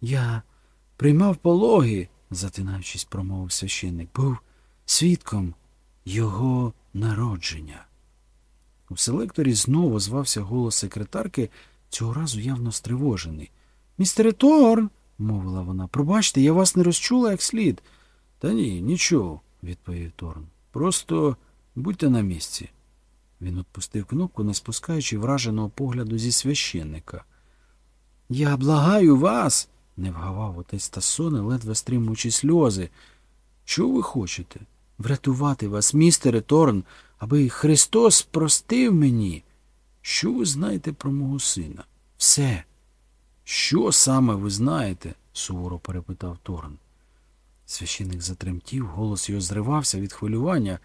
Я приймав пологи, затинаючись, промовив священник, був свідком його народження. У селекторі знову звався голос секретарки, цього разу явно стривожений. Містере Торн, мовила вона, пробачте, я вас не розчула як слід. Та ні, нічого, відповів Торн. Просто будьте на місці. Він відпустив кнопку, не спускаючи враженого погляду зі священника. Я благаю вас, не вгавав отець Тасоне, ледве стримуючи сльози. Що ви хочете? Врятувати вас, містере Торн, аби Христос простив мені. Що ви знаєте про мого сина? Все. Що саме ви знаєте? суворо перепитав Торн. Священик затремтів, голос його зривався від хвилювання.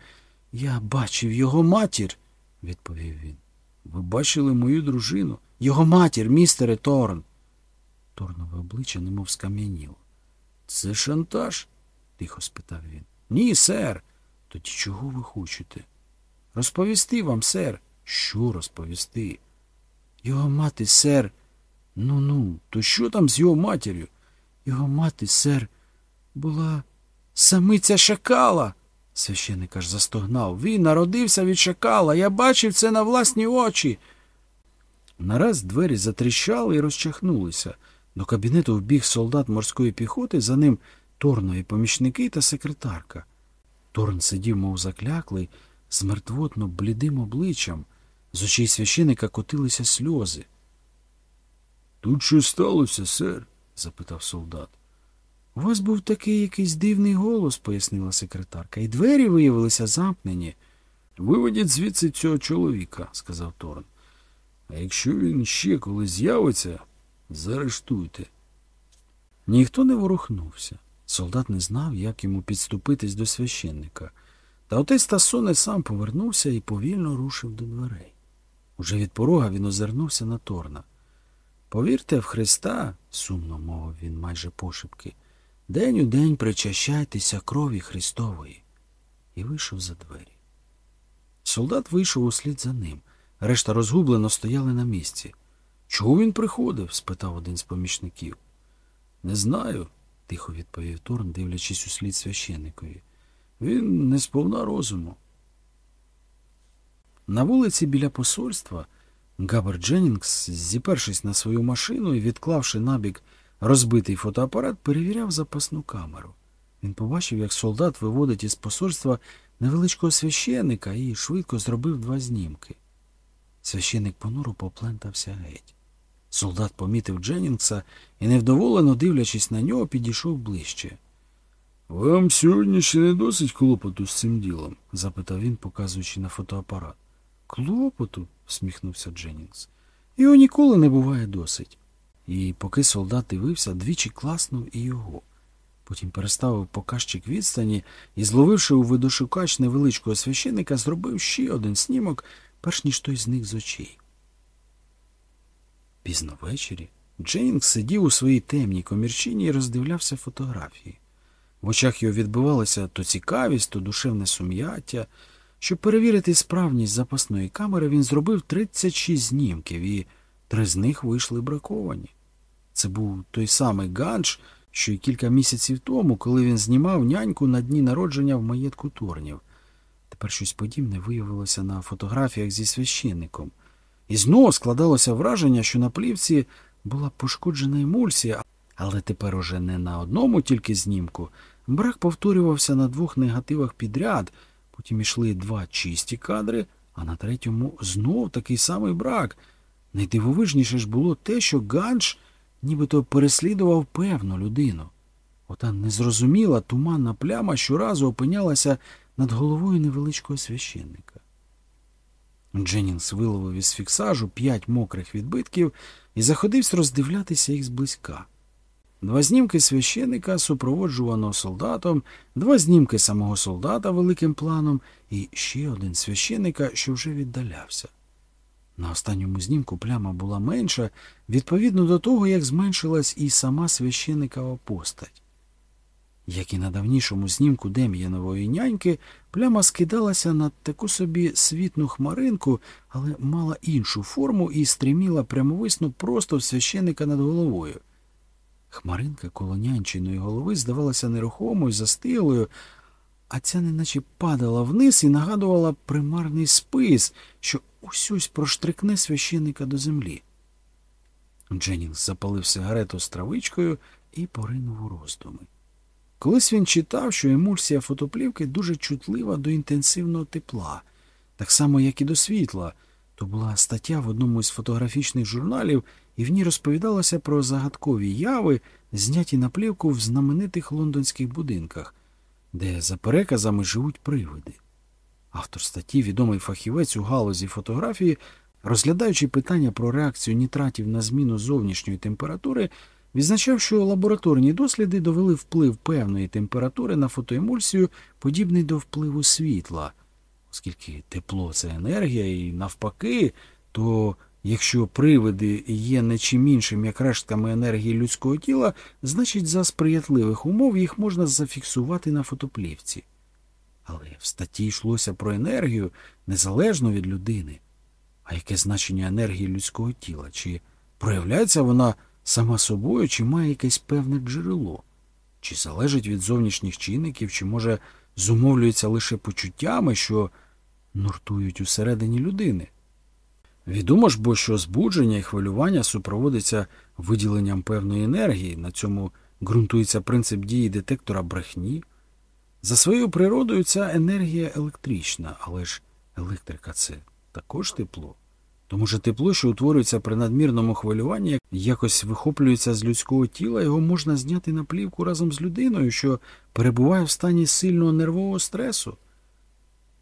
Я бачив його матір, відповів він. Ви бачили мою дружину? Його матір, містере Торн. Торнове обличчя немов скам'яніло. Це шантаж? тихо спитав він. Ні, сер. Тоді чого ви хочете? Розповісти вам, сер. Що розповісти? Його мати, сер. Ну ну, то що там з його матір'ю? Його мати, сер, була самиця шакала. Священик аж застогнав. Він народився від шакала. Я бачив це на власні очі. Нараз двері затріщали і розчахнулися. До кабінету вбіг солдат морської піхоти, за ним Торнові помічники та секретарка. Торн сидів, мов закляклий, з мертвотно блідим обличчям. З очей священика котилися сльози. Тут що сталося, сер? запитав солдат. У вас був такий якийсь дивний голос, пояснила секретарка, і двері виявилися замкнені. Виведіть звідси цього чоловіка, сказав Торн. А якщо він ще коли з'явиться, заарештуйте. Ніхто не ворухнувся. Солдат не знав, як йому підступитись до священника. Та отець Тасоне сам повернувся і повільно рушив до дверей. Уже від порога він озирнувся на Торна. Повірте в Христа, сумно мовив він майже пошепки, день у день причащайтеся крові Христової. І вийшов за двері. Солдат вийшов услід за ним. Решта розгублено стояли на місці. Чого він приходив? спитав один з помічників. Не знаю, тихо відповів Торн, дивлячись у слід священникові. Він не сповна розуму. На вулиці біля посольства Габер Дженнінгс, зіпершись на свою машину і відклавши набік розбитий фотоапарат, перевіряв запасну камеру. Він побачив, як солдат виводить із посольства невеличкого священика і швидко зробив два знімки. Священик понуро поплентався геть. Солдат помітив Дженнінгса і, невдоволено дивлячись на нього, підійшов ближче. Вам сьогодні ще не досить клопоту з цим ділом? запитав він, показуючи на фотоапарат. Клопоту? всміхнувся Дженнінгс. Його ніколи не буває досить. І поки солдат дивився, двічі класнув і його. Потім переставив показчик відстані і, зловивши у видошукач невеличкого священика, зробив ще один снімок, перш ніж той зник з очей. Пізно ввечері Джейнг сидів у своїй темній комірчині і роздивлявся фотографії. В очах його відбувалася то цікавість, то душевне сум'яття. Щоб перевірити справність запасної камери, він зробив 36 знімків, і три з них вийшли браковані. Це був той самий Ганш, що й кілька місяців тому, коли він знімав няньку на дні народження в маєтку Торнів. Тепер щось подібне виявилося на фотографіях зі священником. І знову складалося враження, що на плівці була пошкоджена емульсія, але тепер уже не на одному тільки знімку. Брак повторювався на двох негативах підряд, потім ішли два чисті кадри, а на третьому знов такий самий брак. Найдивовижніше ж було те, що Ганш нібито переслідував певну людину. Ота незрозуміла туманна пляма щоразу опинялася над головою невеличкого священника. Дженнінгс виловив із фіксажу п'ять мокрих відбитків і заходився роздивлятися їх зблизька. Два знімки священика, супроводжуваного солдатом, два знімки самого солдата великим планом і ще один священика, що вже віддалявся. На останньому знімку пляма була менша, відповідно до того, як зменшилась і сама священикова постать. Як і на давнішому знімку Дем'янової няньки, пляма скидалася на таку собі світну хмаринку, але мала іншу форму і стриміла прямовисно просто в священика над головою. Хмаринка коло нянчиної голови здавалася нерухомою, застиглою, а ця неначе падала вниз і нагадувала примарний спис, що ось проштрикне священника до землі. Дженнінгс запалив сигарету з травичкою і поринув у роздуми. Колись він читав, що емульсія фотоплівки дуже чутлива до інтенсивного тепла, так само, як і до світла. То була стаття в одному із фотографічних журналів, і в ній розповідалося про загадкові яви, зняті на плівку в знаменитих лондонських будинках, де за переказами живуть привиди. Автор статті, відомий фахівець у галузі фотографії, розглядаючи питання про реакцію нітратів на зміну зовнішньої температури, відзначав, що лабораторні досліди довели вплив певної температури на фотоемульсію, подібний до впливу світла. Оскільки тепло це енергія, і навпаки, то якщо привиди є не чим іншим, як рештками енергії людського тіла, значить за сприятливих умов їх можна зафіксувати на фотоплівці. Але в статті йшлося про енергію незалежно від людини. А яке значення енергії людського тіла? Чи проявляється вона сама собою, чи має якесь певне джерело? Чи залежить від зовнішніх чинників, чи, може, зумовлюється лише почуттями, що нуртують усередині людини? Відомо ж бо, що збудження і хвилювання супроводиться виділенням певної енергії, на цьому ґрунтується принцип дії детектора брехні. За своєю природою ця енергія електрична, але ж електрика це також тепло. Тому що тепло, що утворюється при надмірному хвилюванні, якось вихоплюється з людського тіла, його можна зняти на плівку разом з людиною, що перебуває в стані сильного нервового стресу.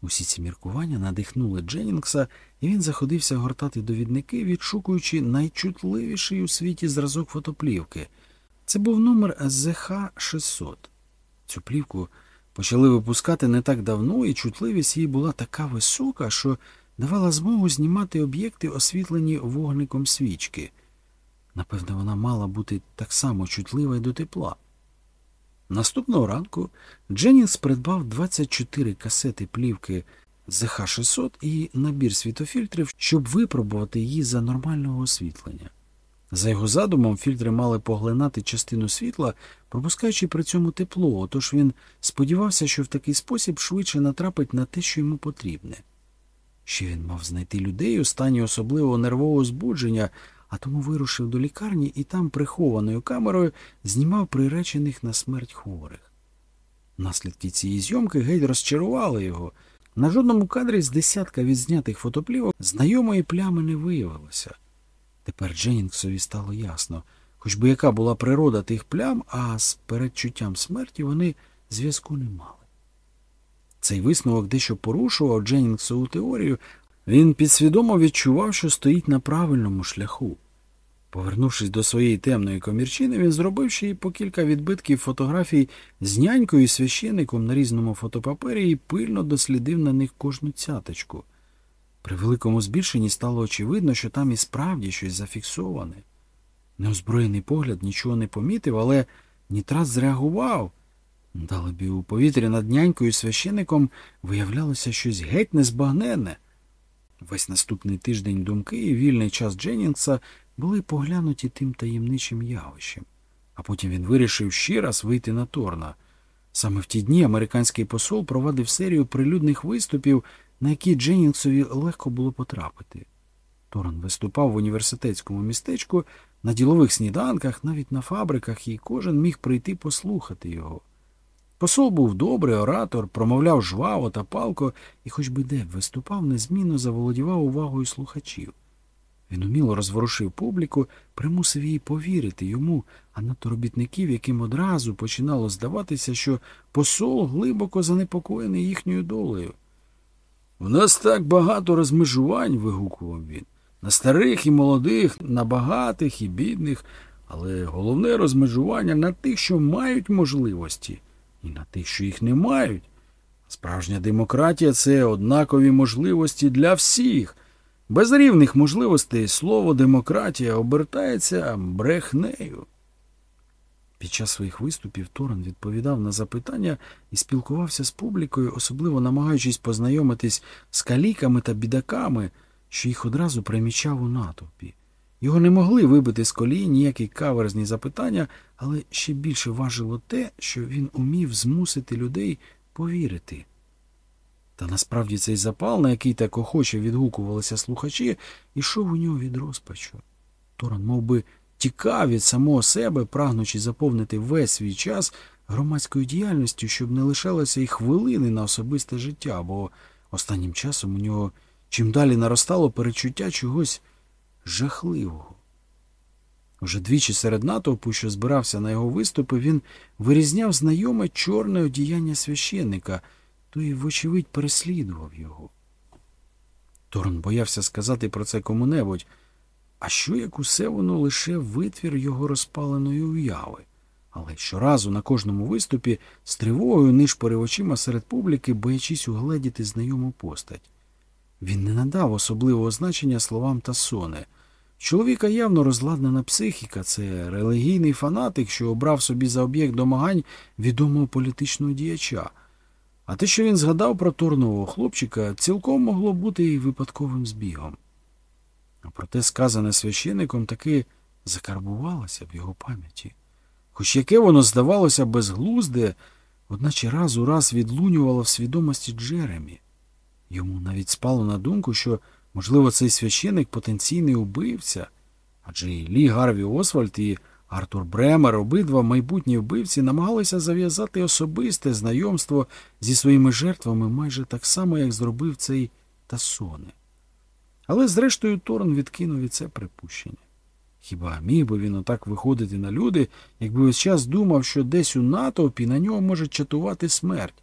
Усі ці міркування надихнули Дженнінгса, і він заходився гортати довідники, відшукуючи найчутливіший у світі зразок фотоплівки. Це був номер ЗХ-600. Цю плівку почали випускати не так давно, і чутливість її була така висока, що давала змогу знімати об'єкти, освітлені вогником свічки. Напевне, вона мала бути так само чутлива й до тепла. Наступного ранку Дженнінгс придбав 24 касети плівки ЗХ-600 і набір світофільтрів, щоб випробувати її за нормального освітлення. За його задумом, фільтри мали поглинати частину світла, пропускаючи при цьому тепло, отож він сподівався, що в такий спосіб швидше натрапить на те, що йому потрібне. Ще він мав знайти людей у стані особливого нервового збудження, а тому вирушив до лікарні і там прихованою камерою знімав приречених на смерть хворих. Наслідки цієї зйомки геть розчарували його. На жодному кадрі з десятка відзнятих фотоплівок знайомої плями не виявилося. Тепер Дженнінгсові стало ясно, хоч би яка була природа тих плям, а з передчуттям смерті вони зв'язку не мали. Цей висновок дещо порушував Дженнінгсову теорію, він підсвідомо відчував, що стоїть на правильному шляху. Повернувшись до своєї темної комірчини, він зробив ще й по кілька відбитків фотографій з нянькою і священником на різному фотопапері і пильно дослідив на них кожну цяточку. При великому збільшенні стало очевидно, що там і справді щось зафіксоване. Неозброєний погляд нічого не помітив, але нітрат зреагував. Далебі у повітрі над нянькою і священиком виявлялося щось геть незбагненне. Весь наступний тиждень думки і вільний час Дженнінгса були поглянуті тим таємничим явищем, а потім він вирішив ще раз вийти на Торна. Саме в ті дні американський посол провадив серію прилюдних виступів, на які Дженнінгсові легко було потрапити. Торн виступав в університетському містечку, на ділових сніданках, навіть на фабриках, і кожен міг прийти послухати його. Посол був добрий оратор, промовляв жваво та палко і, хоч би де виступав, незмінно заволодівав увагою слухачів. Він уміло розворушив публіку, примусив її повірити йому, а надто робітників, яким одразу починало здаватися, що посол глибоко занепокоєний їхньою долею. У нас так багато розмежувань, вигукував він, на старих і молодих, на багатих і бідних, але головне розмежування на тих, що мають можливості і на тих, що їх не мають. Справжня демократія це однакові можливості для всіх. Без рівних можливостей слово демократія обертається брехнею. Під час своїх виступів Торон відповідав на запитання і спілкувався з публікою, особливо намагаючись познайомитись з каліками та бідаками, що їх одразу примічав у натовпі. Його не могли вибити з колії ніякі каверзні запитання, але ще більше важило те, що він умів змусити людей повірити. Та насправді цей запал, на який так охоче відгукувалися слухачі, ішов у нього від розпачу. Торон мов би, тікав від самого себе, прагнучи заповнити весь свій час громадською діяльністю, щоб не лишалося й хвилини на особисте життя, бо останнім часом у нього чим далі наростало перечуття чогось жахливого. Уже двічі серед натовпу, що збирався на його виступи, він вирізняв знайоме чорне одіяння священника, той, вочевидь, переслідував його. Торн боявся сказати про це кому-небудь, а що як усе воно лише витвір його розпаленої уяви. Але щоразу на кожному виступі з тривогою нишпорив очима серед публіки, боячись угледіти знайому постать. Він не надав особливого значення словам та соне. Чоловіка явно розладнана психіка, це релігійний фанатик, що обрав собі за об'єкт домагань відомого політичного діяча. А те, що він згадав про торнового хлопчика, цілком могло бути і випадковим збігом. А проте сказане священиком таки закарбувалося в його пам'яті. Хоч яке воно здавалося безглузде, одначе раз у раз відлунювало в свідомості Джеремі. Йому навіть спало на думку, що, можливо, цей священик потенційний убивця, адже і Лі Гарві Освальд і Артур Бремер, обидва майбутні вбивці, намагалися зав'язати особисте знайомство зі своїми жертвами майже так само, як зробив цей Тасоне. Але, зрештою, Торн відкинув і це припущення. Хіба міг би він отак виходити на люди, якби весь час думав, що десь у натовпі на нього може чатувати смерть?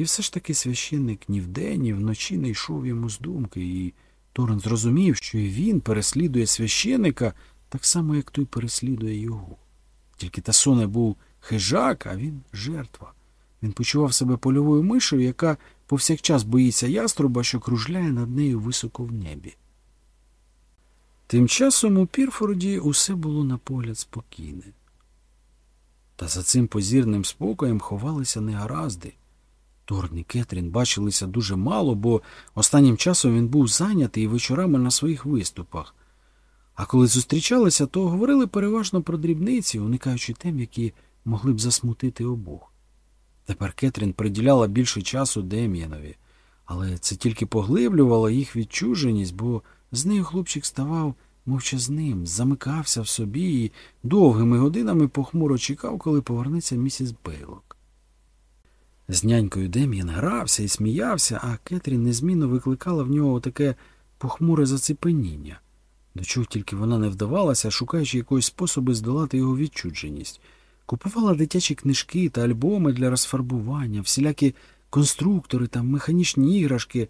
І все ж таки священник ні вдень, ні вночі не йшов йому з думки, і Торн зрозумів, що і він переслідує священика так само, як той переслідує його. Тільки Тасоне був хижак, а він жертва. Він почував себе польовою мишею, яка повсякчас боїться яструба, що кружляє над нею високо в небі. Тим часом у Пірфорді усе було на погляд спокійне. Та за цим позірним спокоєм ховалися негаразди. Торн і Кетрін бачилися дуже мало, бо останнім часом він був зайнятий вечорами на своїх виступах. А коли зустрічалися, то говорили переважно про дрібниці, уникаючи тем, які могли б засмутити обох. Тепер Кетрін приділяла більше часу Дем'янові, але це тільки поглиблювало їх відчуженість, бо з нею хлопчик ставав мовчазним, замикався в собі і довгими годинами похмуро чекав, коли повернеться місіс Бейлок. З нянькою Дем'ян грався і сміявся, а Кетрін незмінно викликала в нього таке похмуре зацепеніння, до чого тільки вона не вдавалася, шукаючи якогось способу здолати його відчудженість. Купувала дитячі книжки та альбоми для розфарбування, всілякі конструктори та механічні іграшки,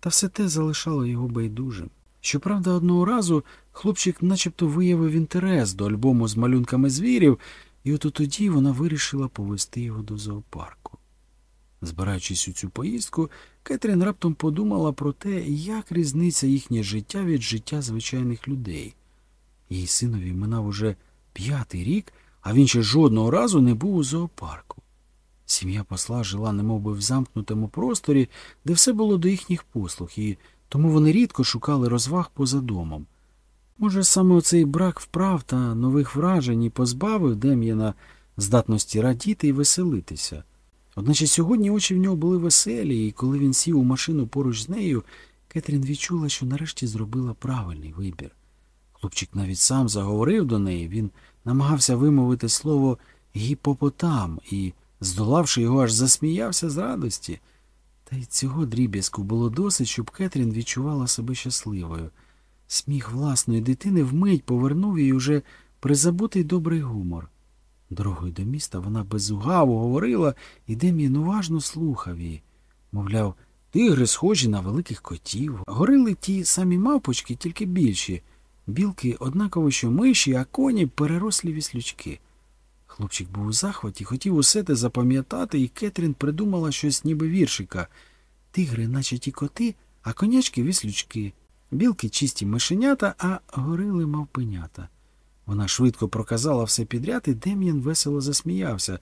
та все те залишало його байдужим. Щоправда, одного разу хлопчик начебто виявив інтерес до альбому з малюнками звірів, і от тоді вона вирішила повести його до зоопарку. Збираючись у цю поїздку, Кетрін раптом подумала про те, як різниця їхнє життя від життя звичайних людей. Її синові минав уже п'ятий рік, а він ще жодного разу не був у зоопарку. Сім'я посла жила немовби в замкнутому просторі, де все було до їхніх послуг, і тому вони рідко шукали розваг поза домом. Може, саме оцей брак вправ та нових вражень і позбавив Дем'яна здатності радіти і веселитися. Одначе сьогодні очі в нього були веселі, і коли він сів у машину поруч з нею, Кетрін відчула, що нарешті зробила правильний вибір. Хлопчик навіть сам заговорив до неї, він намагався вимовити слово гіпопотам і, здолавши його, аж засміявся з радості. Та й цього дріб'язку було досить, щоб Кетрін відчувала себе щасливою. Сміх власної дитини вмить повернув їй уже призабутий добрий гумор. Дорогою до міста вона безугаво говорила, і Дем'ян уважно слухав її. Мовляв, тигри схожі на великих котів. Горили ті самі мавпочки, тільки більші. Білки однаково, що миші, а коні перерослі віслючки. Хлопчик був у захваті, хотів усе те запам'ятати, і Кетрін придумала щось ніби віршика. Тигри, наче ті коти, а конячки віслючки. Білки чисті мишенята, а горили мавпенята. Вона швидко проказала все підряд, і Дем'ян весело засміявся.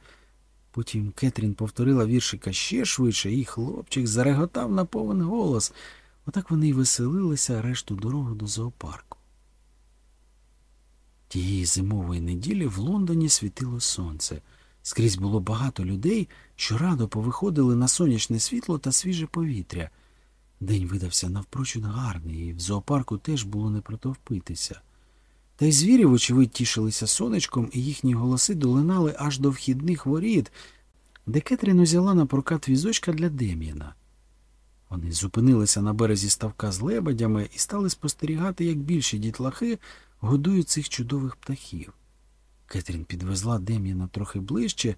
Потім Кетрін повторила віршика ще швидше, і хлопчик зареготав на повен голос. Отак вони й веселилися решту дороги до зоопарку. Тієї зимової неділі в Лондоні світило сонце. Скрізь було багато людей, що радо повиходили на сонячне світло та свіже повітря. День видався навпрочуд гарний, і в зоопарку теж було не протовпитися. Та й звірі, вочевидь, тішилися сонечком, і їхні голоси долинали аж до вхідних воріт, де Кетрін узяла на прокат візочка для Дем'яна. Вони зупинилися на березі ставка з лебедями і стали спостерігати, як більші дітлахи годують цих чудових птахів. Кетрін підвезла Дем'яна трохи ближче,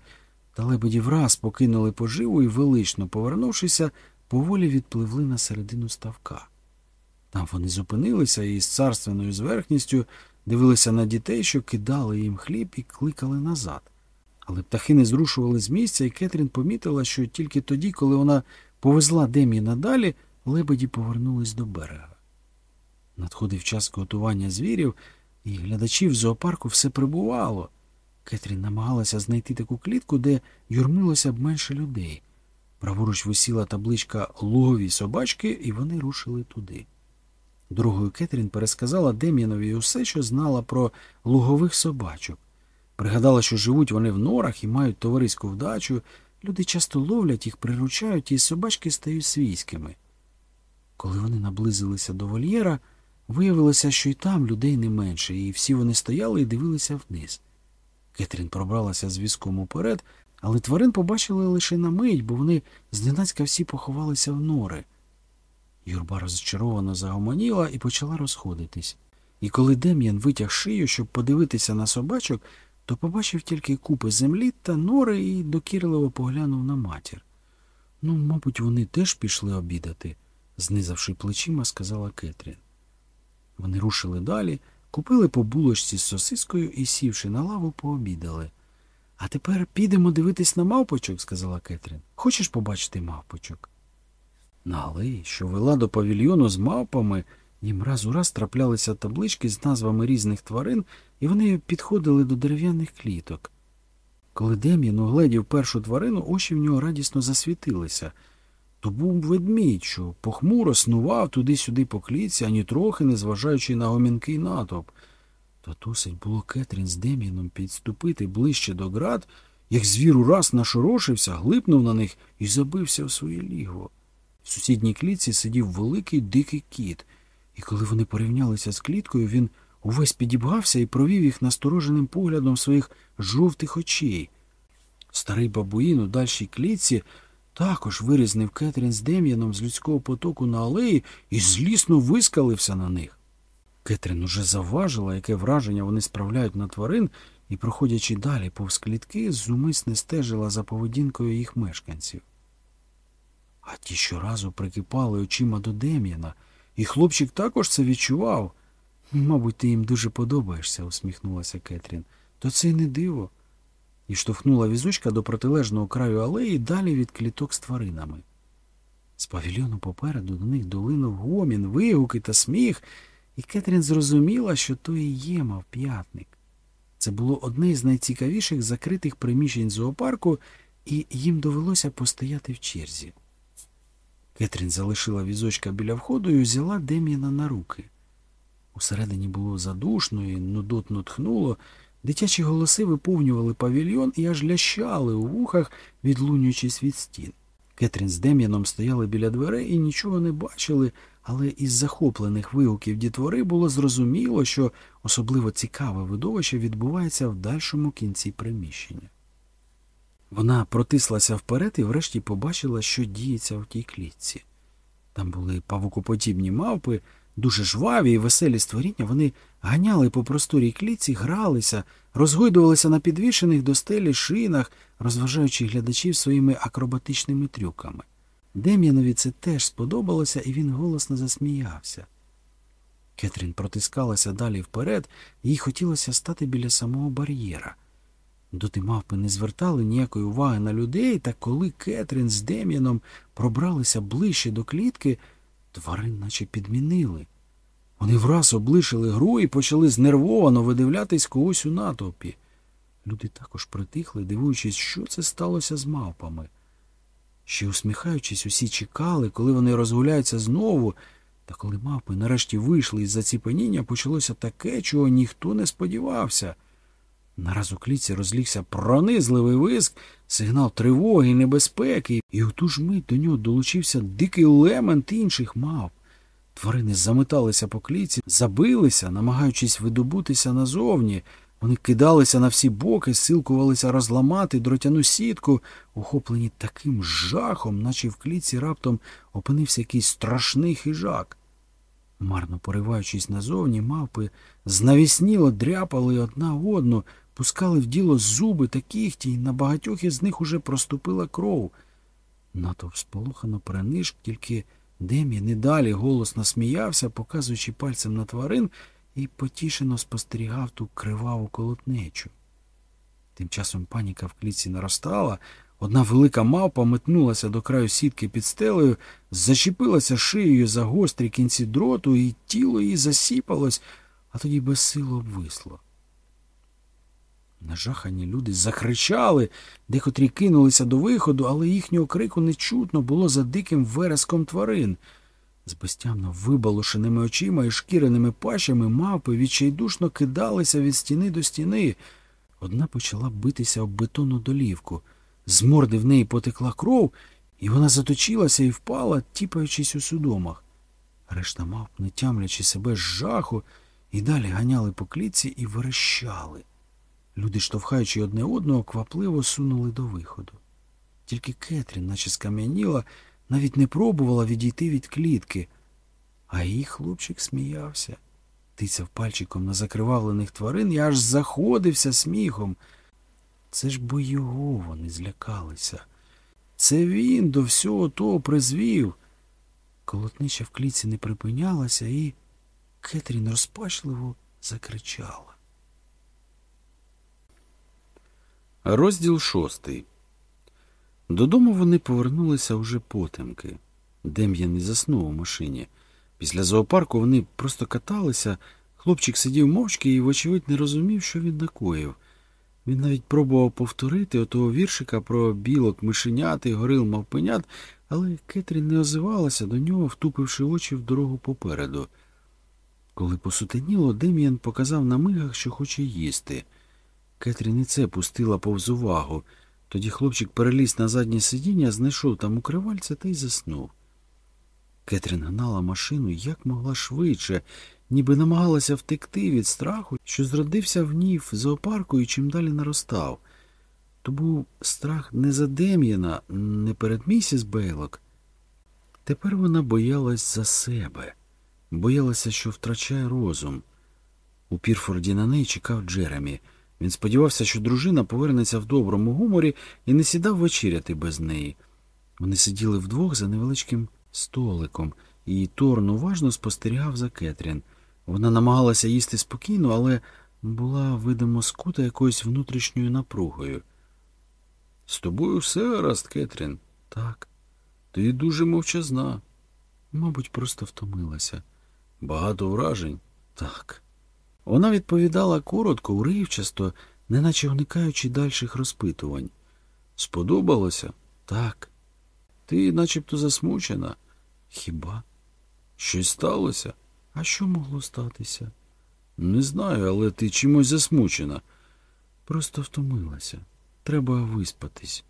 та лебеді враз покинули поживу і, велично повернувшися, поволі відпливли на середину ставка. Там вони зупинилися і з царственною зверхністю дивилися на дітей, що кидали їм хліб і кликали назад. Але птахи не зрушували з місця, і Кетрін помітила, що тільки тоді, коли вона повезла Дем'яна далі, лебеді повернулись до берега. Надходив час готування звірів, і глядачів зоопарку все прибувало. Кетрін намагалася знайти таку клітку, де юрмилося б менше людей. Праворуч висіла табличка лугові собачки, і вони рушили туди. Другою Кетрін пересказала Дем'янові усе, що знала про лугових собачок. Пригадала, що живуть вони в норах і мають товариську вдачу. Люди часто ловлять їх, приручають, і собачки стають свійськими. Коли вони наблизилися до вольєра, виявилося, що й там людей не менше, і всі вони стояли і дивилися вниз. Кетрін пробралася з візком уперед, але тварин побачили лише на мить, бо вони зненацька всі поховалися в нори. Юрба розчаровано загомоніла і почала розходитись. І коли Дем'ян витяг шию, щоб подивитися на собачок, то побачив тільки купи землі та нори і докірливо поглянув на матір. Ну, мабуть, вони теж пішли обідати, знизавши плечима, сказала Кетрін. Вони рушили далі, купили по булочці з сосискою і, сівши на лаву, пообідали. А тепер підемо дивитись на мавпочок, сказала Кетрін. Хочеш побачити мавпочок? На алеї, що вела до павільйону з мавпами, їм раз у раз траплялися таблички з назвами різних тварин, і вони підходили до дерев'яних кліток. Коли Дем'ян угледів першу тварину, очі в нього радісно засвітилися. То був ведмідь, що похмуро снував туди-сюди по клітці, ані трохи не зважаючи на гомінкий натовп. То досить було Кетрін з Дем'яном підступити ближче до град, як звір ураз нашорошився, глипнув на них і забився в своє лігво. В сусідній клітці сидів великий дикий кіт, і коли вони порівнялися з кліткою, він увесь підібгався і провів їх настороженим поглядом своїх жовтих очей. Старий бабуїн у дальшій клітці також вирізнив Кетрін з Дем'яном з людського потоку на алеї і злісно вискалився на них. Кетрін уже завважила, яке враження вони справляють на тварин, і, проходячи далі повз клітки, зумисне стежила за поведінкою їх мешканців. А ті щоразу прикипали очима до Дем'яна, і хлопчик також це відчував. Мабуть, ти їм дуже подобаєшся, усміхнулася Кетрін. То це й не диво. І штовхнула візочка до протилежного краю алеї далі від кліток з тваринами. З павільйону попереду до них долинув гомін, вигуки та сміх, і Кетрін зрозуміла, що то і є мавп'ятник. Це було одне з найцікавіших закритих приміщень зоопарку, і їм довелося постояти в черзі. Кетрін залишила візочка біля входу і взяла Дем'яна на руки. Усередині було задушно і нудотно тхнуло. Дитячі голоси виповнювали павільйон і аж лящали у вухах, відлунюючись від стін. Кетрін з Дем'яном стояли біля дверей і нічого не бачили, але із захоплених вигуків дітвори було зрозуміло, що особливо цікаве видовище відбувається в дальшому кінці приміщення. Вона протислася вперед і врешті побачила, що діється в тій клітці. Там були павукоподібні мавпи, дуже жваві і веселі створіння, вони ганяли по просторій клітці, гралися, розгойдувалися на підвішених до стелі шинах, розважаючи глядачів своїми акробатичними трюками. Дем'янові це теж сподобалося, і він голосно засміявся. Кетрін протискалася далі вперед, їй хотілося стати біля самого бар'єра. Доти мавпи не звертали ніякої уваги на людей, та коли Кетрін з Дем'яном пробралися ближче до клітки, тварин наче підмінили. Вони враз облишили гру і почали знервовано видивлятись когось у натовпі. Люди також притихли, дивуючись, що це сталося з мавпами. Ще усміхаючись, усі чекали, коли вони розгуляються знову, Та коли мавпи нарешті вийшли із заціпеніння, почалося таке, чого ніхто не сподівався. Нараз у клітці розлігся пронизливий виск, сигнал тривоги, небезпеки, і у ту ж мить до нього долучився дикий лемент інших мавп. Тварини заметалися по клітці, забилися, намагаючись видобутися назовні. Вони кидалися на всі боки, силкувалися розламати дротяну сітку, охоплені таким жахом, наче в клітці раптом опинився якийсь страшний хижак. Марно пориваючись назовні, мавпи знавісніло дряпали одна одну, пускали в діло зуби та кігті, і на багатьох із них уже проступила кров. Натовп сполохано перениж, тільки Дем'ян не далі голосно сміявся, показуючи пальцем на тварин, і потішено спостерігав ту криваву колотнечу. Тим часом паніка в клітці наростала, одна велика мавпа метнулася до краю сітки під стелею, зачепилася шиєю за гострі кінці дроту, і тіло її засіпалось, а тоді безсило обвисло. Нажахані люди закричали, декотрі кинулися до виходу, але їхнього крику не чутно було за диким вереском тварин. З безтямно вибалушеними очима і шкіреними пащами мавпи відчайдушно кидалися від стіни до стіни. Одна почала битися об бетонну долівку. З морди в неї потекла кров, і вона заточилася і впала, тіпаючись у судомах. Решта мавп, не тямлячи себе з жаху, і далі ганяли по клітці і верещали. Люди, штовхаючи одне одного, квапливо сунули до виходу. Тільки Кетрін, наче скам'яніла, навіть не пробувала відійти від клітки, а її хлопчик сміявся, тицяв пальчиком на закривавлених тварин і аж заходився сміхом. Це ж бо його вони злякалися. Це він до всього того призвів. Колотнича в клітці не припинялася, і Кетрін розпачливо закричала. Розділ шостий. Додому вони повернулися уже потемки. Дем'ян і заснув у машині. Після зоопарку вони просто каталися. Хлопчик сидів мовчки і, вочевидь, не розумів, що він накоїв. Він навіть пробував повторити отого віршика про білок, мишенят і горил мавпенят, але Кетрін не озивалася до нього, втупивши очі в дорогу попереду. Коли посутеніло, Дем'ян показав на мигах, що хоче їсти. Кетрін і це пустила повз увагу. Тоді хлопчик переліз на заднє сидіння, знайшов там укривальця та й заснув. Кетрін гнала машину як могла швидше, ніби намагалася втекти від страху, що зродився в ній в зоопарку і чим далі наростав. То був страх не за Дем'яна, не перед місіс Бейлок. Тепер вона боялась за себе, боялася, що втрачає розум. У Пірфорді на неї чекав Джеремі. Він сподівався, що дружина повернеться в доброму гуморі і не сідав вечеряти без неї. Вони сиділи вдвох за невеличким столиком, і Торн уважно спостерігав за Кетрін. Вона намагалася їсти спокійно, але була, видимо, скута якоюсь внутрішньою напругою. З тобою все гаразд, Кетрін? Так. Ти дуже мовчазна. Мабуть, просто втомилася. Багато вражень? Так. Вона відповідала коротко, уривчасто, неначе уникаючи дальших розпитувань. Сподобалося? Так. Ти начебто засмучена. Хіба? Щось сталося? А що могло статися? Не знаю, але ти чимось засмучена. Просто втомилася. Треба виспатись.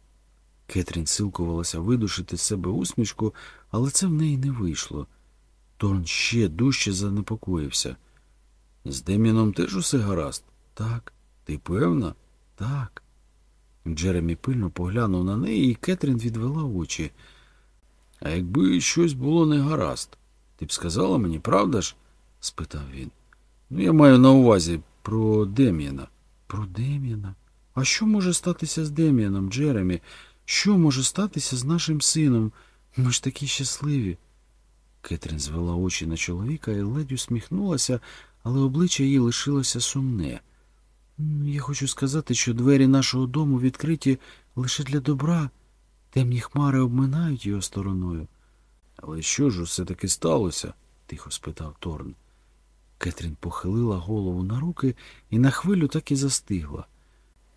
Кетрін силкувалася видушити з себе усмішку, але це в неї не вийшло. Торн ще дужче занепокоївся. З Деміном теж усе гаразд? Так. Ти певна? Так. Джеремі пильно поглянув на неї, і Кетрін відвела очі. А якби щось було не гаразд, ти б сказала мені, правда ж? спитав він. Ну, я маю на увазі про Дем'яна. Про Дем'яна? А що може статися з Дем'яном, Джеремі? Що може статися з нашим сином? Ми ж такі щасливі. Кетрін звела очі на чоловіка і ледь усміхнулася, але обличчя її лишилося сумне. Я хочу сказати, що двері нашого дому відкриті лише для добра. Темні хмари обминають його стороною. Але що ж усе таки сталося? тихо спитав Торн. Кетрін похилила голову на руки і на хвилю так і застигла.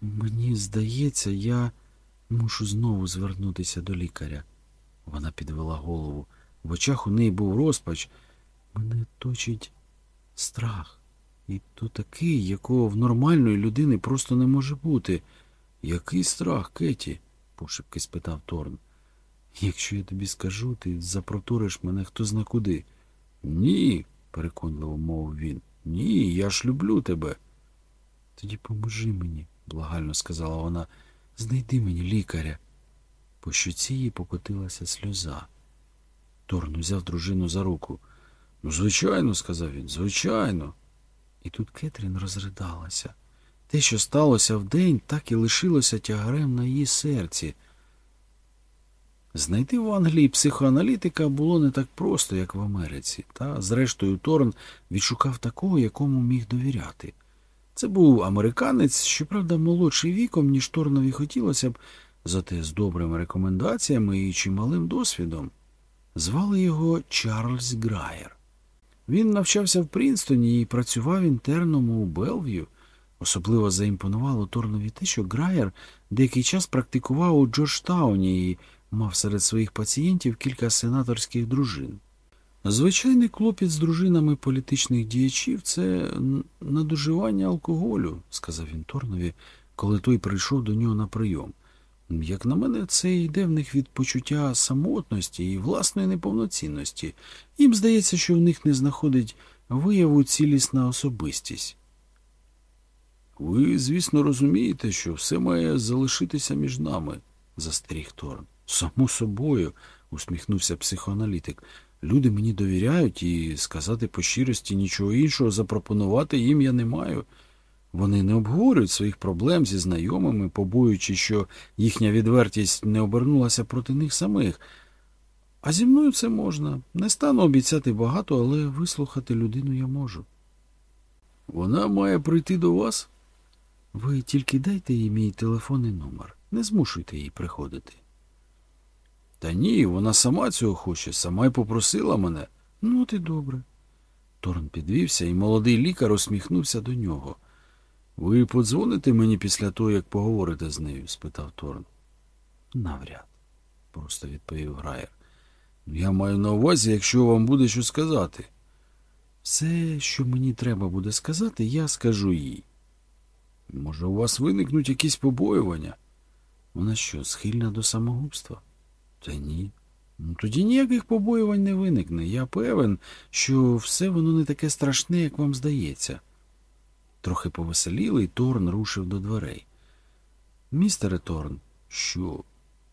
Мені здається, я мушу знову звернутися до лікаря. Вона підвела голову. В очах у неї був розпач. Мене точить страх. І то такий, якого в нормальної людини просто не може бути. Який страх, Кеті? пошепки спитав Торн. Якщо я тобі скажу, ти запроториш мене хто зна куди. Ні, переконливо мовив він. Ні, я ж люблю тебе. Тоді поможи мені, благально сказала вона. Знайди мені лікаря. По щоці її покотилася сльоза. Торн взяв дружину за руку. Ну, звичайно, сказав він, звичайно. І тут Кетрін розридалася. Те, що сталося вдень, так і лишилося тягарем на її серці. Знайти в Англії психоаналітика було не так просто, як в Америці, та, зрештою, Торн відшукав такого, якому міг довіряти. Це був американець, щоправда, молодший віком, ніж Торнові хотілося б, зате з добрими рекомендаціями і чималим досвідом. Звали його Чарльз Граєр. Він навчався в Прінстоні і працював інтерном у Белв'ю. Особливо заімпонувало Торнові те, що Граєр деякий час практикував у Джорджтауні і мав серед своїх пацієнтів кілька сенаторських дружин. Звичайний клопіт з дружинами політичних діячів це надуживання алкоголю, сказав він Торнові, коли той прийшов до нього на прийом. Як на мене, це йде в них від почуття самотності і власної неповноцінності. Їм здається, що в них не знаходить вияву цілісна особистість. Ви, звісно, розумієте, що все має залишитися між нами, застеріг Торн. Само собою, усміхнувся психоаналітик. Люди мені довіряють і сказати по щирості нічого іншого запропонувати їм я не маю. Вони не обговорюють своїх проблем зі знайомими, побоюючи, що їхня відвертість не обернулася проти них самих. А зі мною це можна. Не стану обіцяти багато, але вислухати людину я можу. Вона має прийти до вас? Ви тільки дайте їй мій телефонний номер. Не змушуйте її приходити. Та ні, вона сама цього хоче, сама й попросила мене. Ну, ти добре. Торн підвівся, і молодий лікар усміхнувся до нього. Ви подзвоните мені після того, як поговорите з нею? спитав Торн. Навряд, просто відповів Граєр. Я маю на увазі, якщо вам буде що сказати. Все, що мені треба буде сказати, я скажу їй. Може, у вас виникнуть якісь побоювання? Вона що, схильна до самогубства? Та ні. Ну, Тоді ніяких побоювань не виникне. Я певен, що все воно не таке страшне, як вам здається. Трохи повеселілий, Торн рушив до дверей. Містере Торн, що?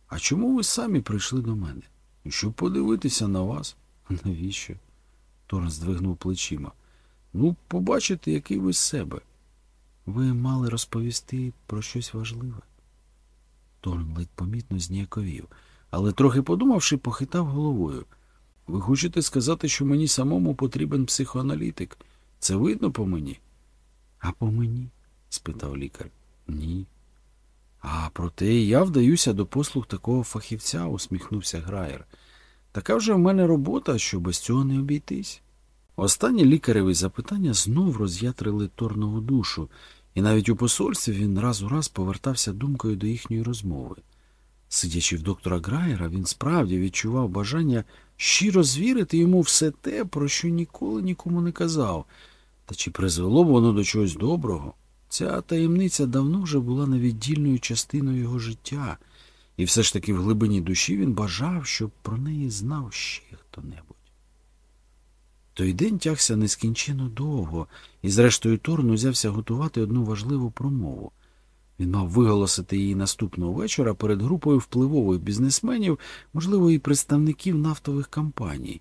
А чому ви самі прийшли до мене? Щоб подивитися на вас? Навіщо? Торн здвигнув плечима. Ну, побачити, який ви з себе. Ви мали розповісти про щось важливе. Торн ледь помітно зніяковів, але, трохи подумавши, похитав головою. Ви хочете сказати, що мені самому потрібен психоаналітик? Це видно по мені? А по мені? спитав лікар. Ні. А проте я вдаюся до послуг такого фахівця, усміхнувся Граєр. Така вже в мене робота, що без цього не обійтись. Останні лікареві запитання знов роз'ятрили торнову душу, і навіть у посольстві він раз у раз повертався думкою до їхньої розмови. Сидячи в доктора Граєра, він справді відчував бажання щиро звірити йому все те, про що ніколи нікому не казав. Та чи призвело б воно до чогось доброго? Ця таємниця давно вже була невіддільною частиною його життя, і все ж таки в глибині душі він бажав, щоб про неї знав ще хто-небудь. Той день тягся нескінченно довго, і, зрештою, Торн узявся готувати одну важливу промову. Він мав виголосити її наступного вечора перед групою впливових бізнесменів, можливо, і представників нафтових компаній.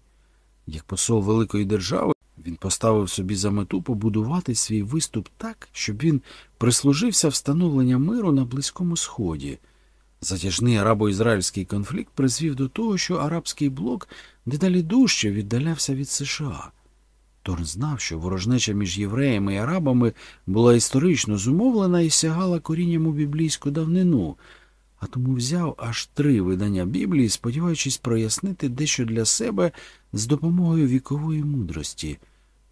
Як посол великої держави, він поставив собі за мету побудувати свій виступ так, щоб він прислужився встановлення миру на Близькому Сході. Затяжний арабо-ізраїльський конфлікт призвів до того, що арабський блок дедалі дужче віддалявся від США. Торн знав, що ворожнеча між євреями і арабами була історично зумовлена і сягала корінням у біблійську давнину, а тому взяв аж три видання Біблії, сподіваючись прояснити дещо для себе з допомогою вікової мудрості.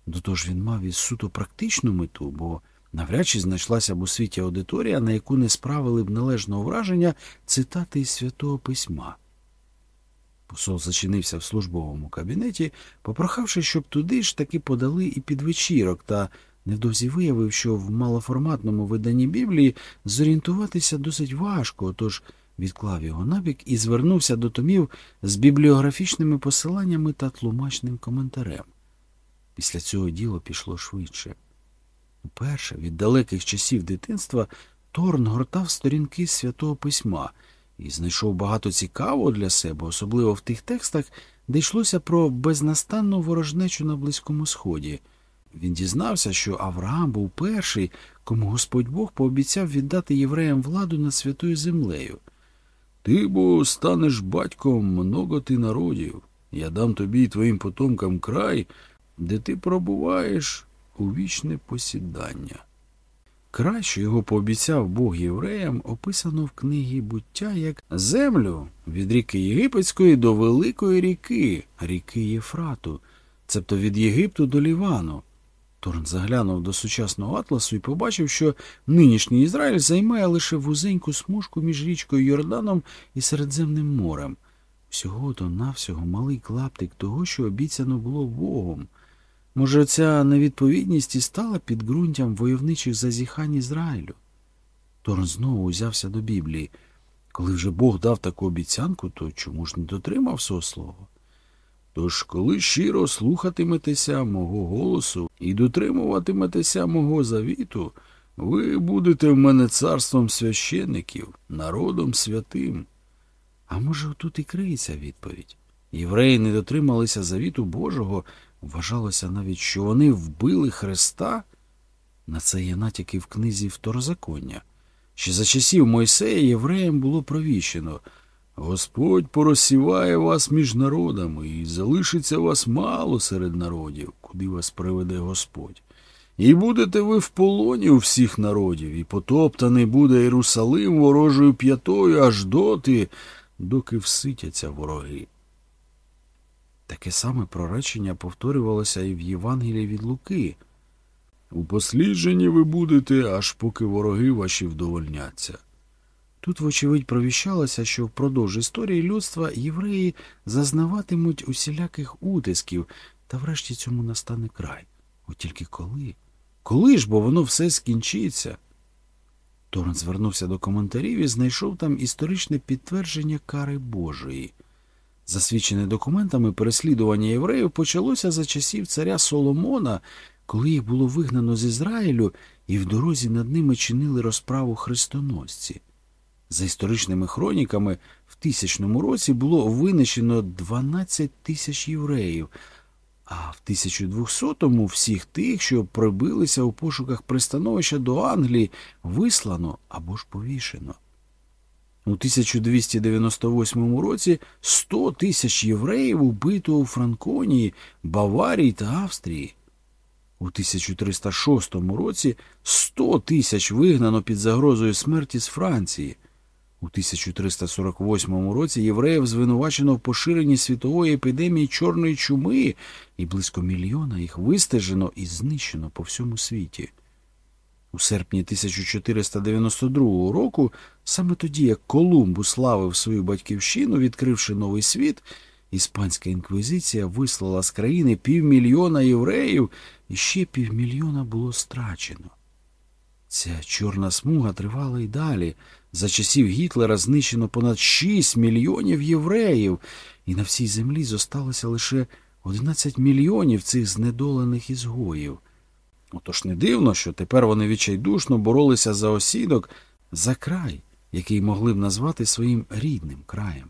До того ж він мав і суто практичну мету, бо навряд чи знайшлася б у світі аудиторія, на яку не справили б належного враження цитати із святого письма. Посол зачинився в службовому кабінеті, попрохавши, щоб туди ж таки подали і підвечірок, та невдовзі виявив, що в малоформатному виданні Біблії зорієнтуватися досить важко, тож відклав його набік і звернувся до томів з бібліографічними посиланнями та тлумачним коментарем. Після цього діло пішло швидше. Уперше від далеких часів дитинства Торн гортав сторінки святого письма і знайшов багато цікавого для себе, особливо в тих текстах, де йшлося про безнастанну ворожнечу на Близькому Сході. Він дізнався, що Авраам був перший, кому Господь Бог пообіцяв віддати євреям владу над святою землею. Ти бо станеш батьком много ти народів. Я дам тобі і твоїм потомкам край, де ти пробуваєш у вічне посідання. Край, що його пообіцяв Бог євреям, описано в книгі буття як землю від ріки Єгипетської до Великої ріки, ріки Єфрату, цебто від Єгипту до Лівану. Торн заглянув до сучасного атласу і побачив, що нинішній Ізраїль займає лише вузеньку смужку між річкою Йорданом і Середземним морем. Всього то навсього малий клаптик того, що обіцяно було Богом. Може, ця невідповідність і стала підґрунтям войовничих зазіхань Ізраїлю? Торн знову узявся до Біблії. Коли вже Бог дав таку обіцянку, то чому ж не дотримав свого слова? Тож, коли щиро слухатиметеся мого голосу і дотримуватиметеся мого завіту, ви будете в мене царством священиків, народом святим. А може, тут і криється відповідь? Євреї не дотрималися завіту Божого, вважалося навіть, що вони вбили Христа. На це є натяки в книзі Второзаконня. Ще за часів Мойсея євреям було провіщено Господь порозсіває вас між народами, і залишиться вас мало серед народів, куди вас приведе Господь. І будете ви в полоні у всіх народів, і потоптаний буде Єрусалим ворожою п'ятою аж доти, доки вситяться вороги. Таке саме проречення повторювалося і в Євангелії від Луки. У послідженні ви будете, аж поки вороги ваші вдовольняться. Тут, вочевидь, провіщалося, що впродовж історії людства євреї зазнаватимуть усіляких утисків, та врешті цьому настане край. От тільки коли? Коли ж, бо воно все скінчиться? Торн звернувся до коментарів і знайшов там історичне підтвердження кари Божої. Засвідчене документами, переслідування євреїв почалося за часів царя Соломона, коли їх було вигнано з Ізраїлю, і в дорозі над ними чинили розправу хрестоносці. За історичними хроніками, в тисячному році було винищено 12 тисяч євреїв, а в 1200-му всіх тих, що прибилися у пошуках пристановища до Англії, вислано або ж повішено. У 1298 році 100 тисяч євреїв убито у Франконії, Баварії та Австрії. У 1306 році 100 тисяч вигнано під загрозою смерті з Франції. У 1348 році євреїв звинувачено в поширенні світової епідемії чорної чуми, і близько мільйона їх вистежено і знищено по всьому світі. У серпні 1492 року, саме тоді, як Колумб уславив свою батьківщину, відкривши новий світ, іспанська інквізиція вислала з країни півмільйона євреїв, і ще півмільйона було страчено. Ця чорна смуга тривала й далі. За часів Гітлера знищено понад 6 мільйонів євреїв, і на всій землі зосталося лише 11 мільйонів цих знедолених ізгоїв. Отож не дивно, що тепер вони відчайдушно боролися за осідок, за край, який могли б назвати своїм рідним краєм.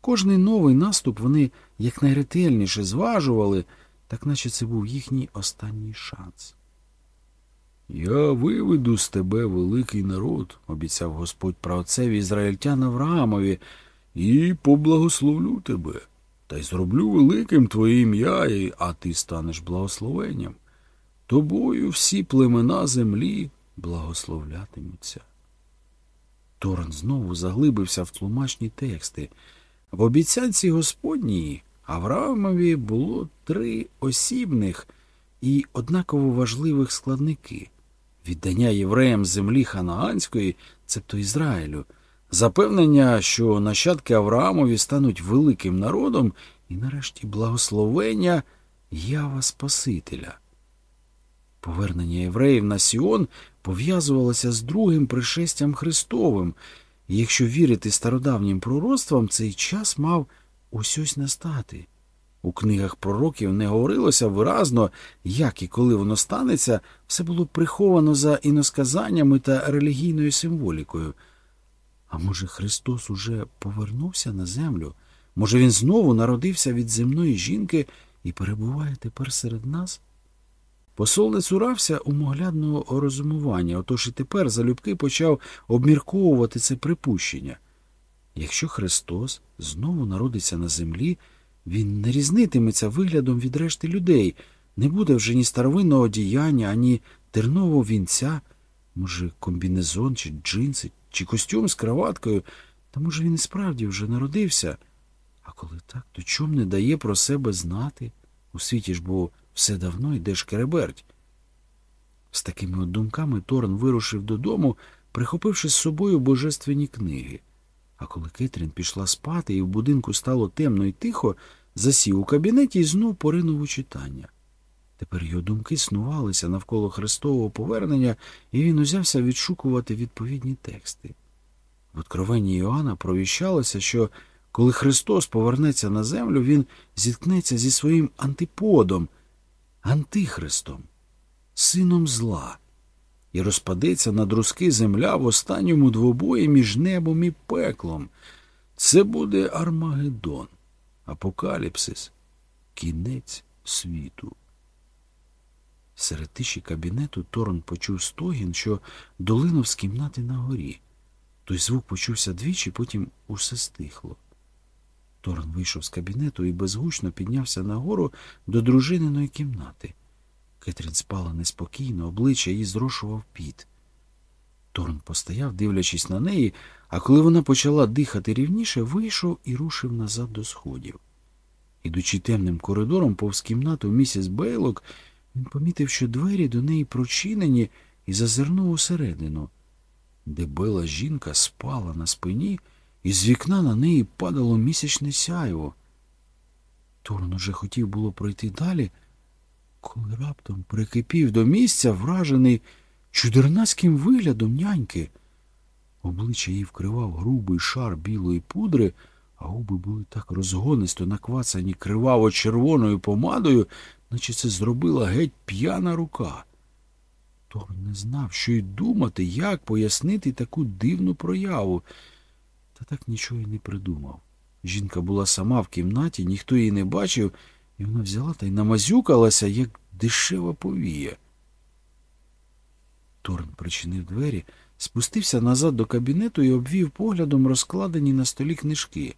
Кожний новий наступ вони якнайретельніше зважували, так наче це був їхній останній шанс. Я виведу з тебе великий народ, обіцяв Господь праотцеві ізраїльтян Авраамові, і поблагословлю тебе, та й зроблю великим твоє ім'я, а ти станеш благословенням. Тобою всі племена землі благословлятимуться. Торн знову заглибився в тлумачні тексти. В обіцянці Господній Авраамові було три осібних і однаково важливих складники віддання євреям землі ханаанської, цебто Ізраїлю, запевнення, що нащадки Авраамові стануть великим народом, і нарешті благословення ява Спасителя. Повернення євреїв на Сіон пов'язувалося з другим пришестям Христовим, і якщо вірити стародавнім пророцтвам, цей час мав ось ось настати. У книгах пророків не говорилося виразно, як і коли воно станеться, все було приховано за іносказаннями та релігійною символікою. А може, Христос уже повернувся на землю? Може, він знову народився від земної жінки і перебуває тепер серед нас? Посол не цурався умоглядного розумування, отож і тепер залюбки почав обмірковувати це припущення. Якщо Христос знову народиться на землі, він не різнитиметься виглядом від решти людей, не буде вже ні старовинного діяння, ані тернового вінця, може, комбінезон, чи джинси, чи костюм з краваткою, та може він і справді вже народився. А коли так, то чом не дає про себе знати? У світі ж бо все давно йде шкереберть. З такими от думками Торн вирушив додому, прихопивши з собою божественні книги. А коли Кетрін пішла спати і в будинку стало темно і тихо, засів у кабінеті і знов поринув у читання. Тепер його думки снувалися навколо Христового повернення, і він узявся відшукувати відповідні тексти. В откровенні Іоанна провіщалося, що коли Христос повернеться на землю, він зіткнеться зі своїм антиподом, антихристом, сином зла, і розпадеться на друзки земля в останньому двобої між небом і пеклом. Це буде Армагеддон, апокаліпсис, кінець світу. Серед тиші кабінету Торн почув стогін, що долинув з кімнати на горі. Той звук почувся двічі, потім усе стихло. Торн вийшов з кабінету і безгучно піднявся нагору до дружининої кімнати. Кетрін спала неспокійно, обличчя її зрошував піт. Торн постояв, дивлячись на неї, а коли вона почала дихати рівніше, вийшов і рушив назад до сходів. Ідучи темним коридором повз кімнату місіс Бейлок, він помітив, що двері до неї прочинені і зазирнув усередину. Дебела жінка спала на спині, і з вікна на неї падало місячне сяйво. Торн уже хотів було пройти далі, коли раптом прикипів до місця, вражений чудернацьким виглядом няньки. Обличчя її вкривав грубий шар білої пудри, а губи були так розгонисто наквацані криваво червоною помадою, наче це зробила геть п'яна рука. Торн не знав, що й думати, як пояснити таку дивну прояву, та так нічого й не придумав. Жінка була сама в кімнаті, ніхто її не бачив, і вона взяла та й намазюкалася, як дешева повія. Торн причинив двері, спустився назад до кабінету і обвів поглядом розкладені на столі книжки.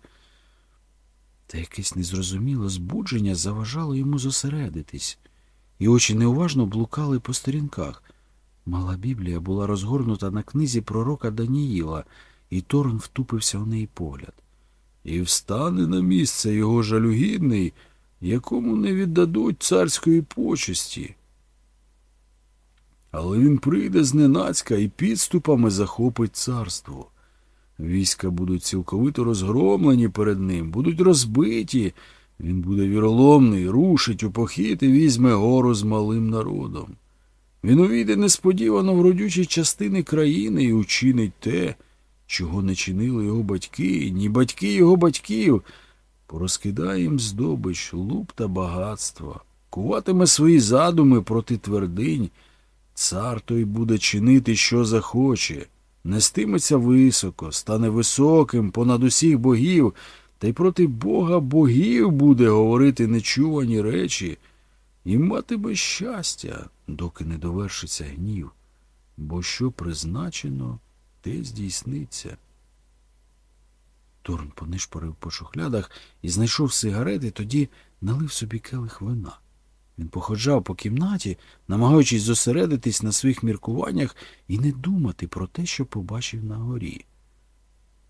Та якесь незрозуміле збудження заважало йому зосередитись, і очі неуважно блукали по сторінках. Мала Біблія була розгорнута на книзі пророка Даніїла, і Торн втупився в неї погляд. І встане на місце його жалюгідний, якому не віддадуть царської почесті. Але він прийде зненацька і підступами захопить царство. Війська будуть цілковито розгромлені перед ним, будуть розбиті. Він буде віроломний, рушить у похід і візьме гору з малим народом. Він увійде несподівано в родючі частини країни і учинить те, чого не чинили його батьки, ні батьки його батьків. Порозкидає їм здобич, луп та багатство, куватиме свої задуми проти твердинь. Цар той буде чинити, що захоче, нестиметься високо, стане високим понад усіх богів, та й проти Бога богів буде говорити нечувані речі, і матиме щастя, доки не довершиться гнів, бо що призначено, те здійсниться. Торн понишпорив по шухлядах і знайшов сигарети, тоді налив собі келих вина. Він походжав по кімнаті, намагаючись зосередитись на своїх міркуваннях і не думати про те, що побачив на горі.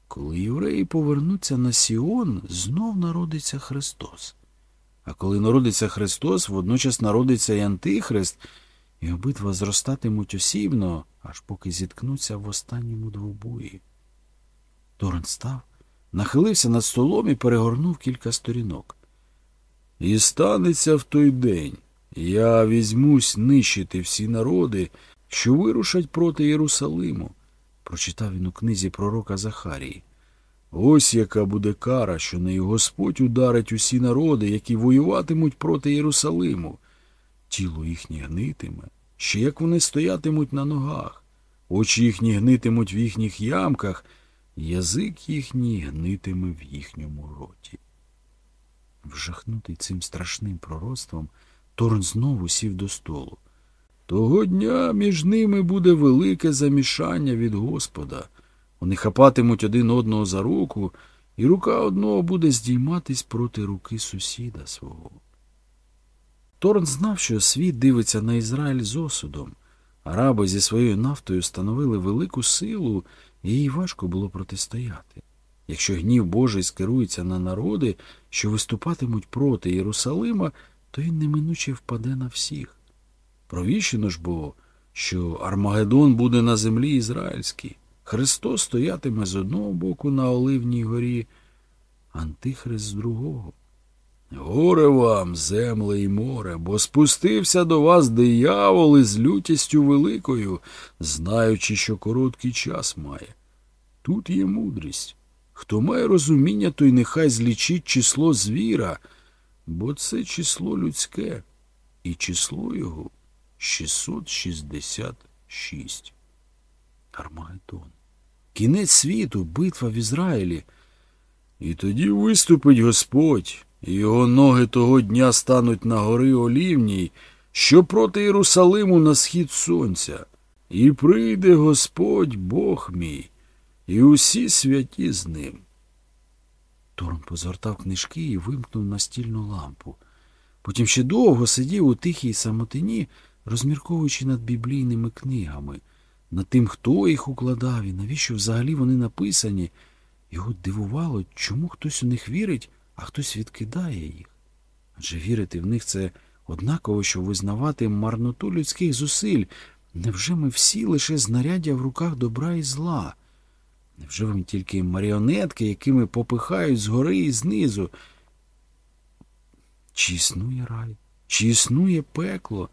Коли євреї повернуться на Сіон, знов народиться Христос. А коли народиться Христос, водночас народиться і Антихрист, і обидва зростатимуть осібно, аж поки зіткнуться в останньому двобої. Торн став, нахилився над столом і перегорнув кілька сторінок. І станеться в той день. Я візьмусь нищити всі народи, що вирушать проти Єрусалиму, прочитав він у книзі пророка Захарії. Ось яка буде кара, що нею Господь ударить усі народи, які воюватимуть проти Єрусалиму. Тіло їхнє гнитиме, ще як вони стоятимуть на ногах, очі їхні гнитимуть в їхніх ямках, язик їхній гнитиме в їхньому роті. Вжахнутий цим страшним пророцтвом, Торн знову сів до столу. Того дня між ними буде велике замішання від Господа. Вони хапатимуть один одного за руку, і рука одного буде здійматись проти руки сусіда свого. Торн знав, що світ дивиться на Ізраїль з осудом. Араби зі своєю нафтою становили велику силу, і їй важко було протистояти. Якщо гнів Божий скерується на народи, що виступатимуть проти Єрусалима, то він неминуче впаде на всіх. Провіщено ж було, що Армагеддон буде на землі ізраїльській. Христос стоятиме з одного боку на Оливній горі, Антихрист з другого. Горе вам, земле і море, бо спустився до вас диявол із лютістю великою, знаючи, що короткий час має. Тут є мудрість. Хто має розуміння, той нехай злічить число звіра, бо це число людське, і число його 666. Армагеддон. Кінець світу, битва в Ізраїлі. І тоді виступить Господь, його ноги того дня стануть на гори Олівній, що проти Єрусалиму на схід сонця. І прийде Господь Бог мій, і усі святі з ним. Торн позгортав книжки і вимкнув настільну лампу. Потім ще довго сидів у тихій самотині, розмірковуючи над біблійними книгами, над тим, хто їх укладав і навіщо взагалі вони написані. Його дивувало, чому хтось у них вірить, а хтось відкидає їх. Адже вірити в них це однаково, що визнавати марноту людських зусиль. Невже ми всі лише знаряддя в руках добра і зла? Невже ми тільки маріонетки, якими попихають згори і знизу? Чи існує рай? Чи існує пекло?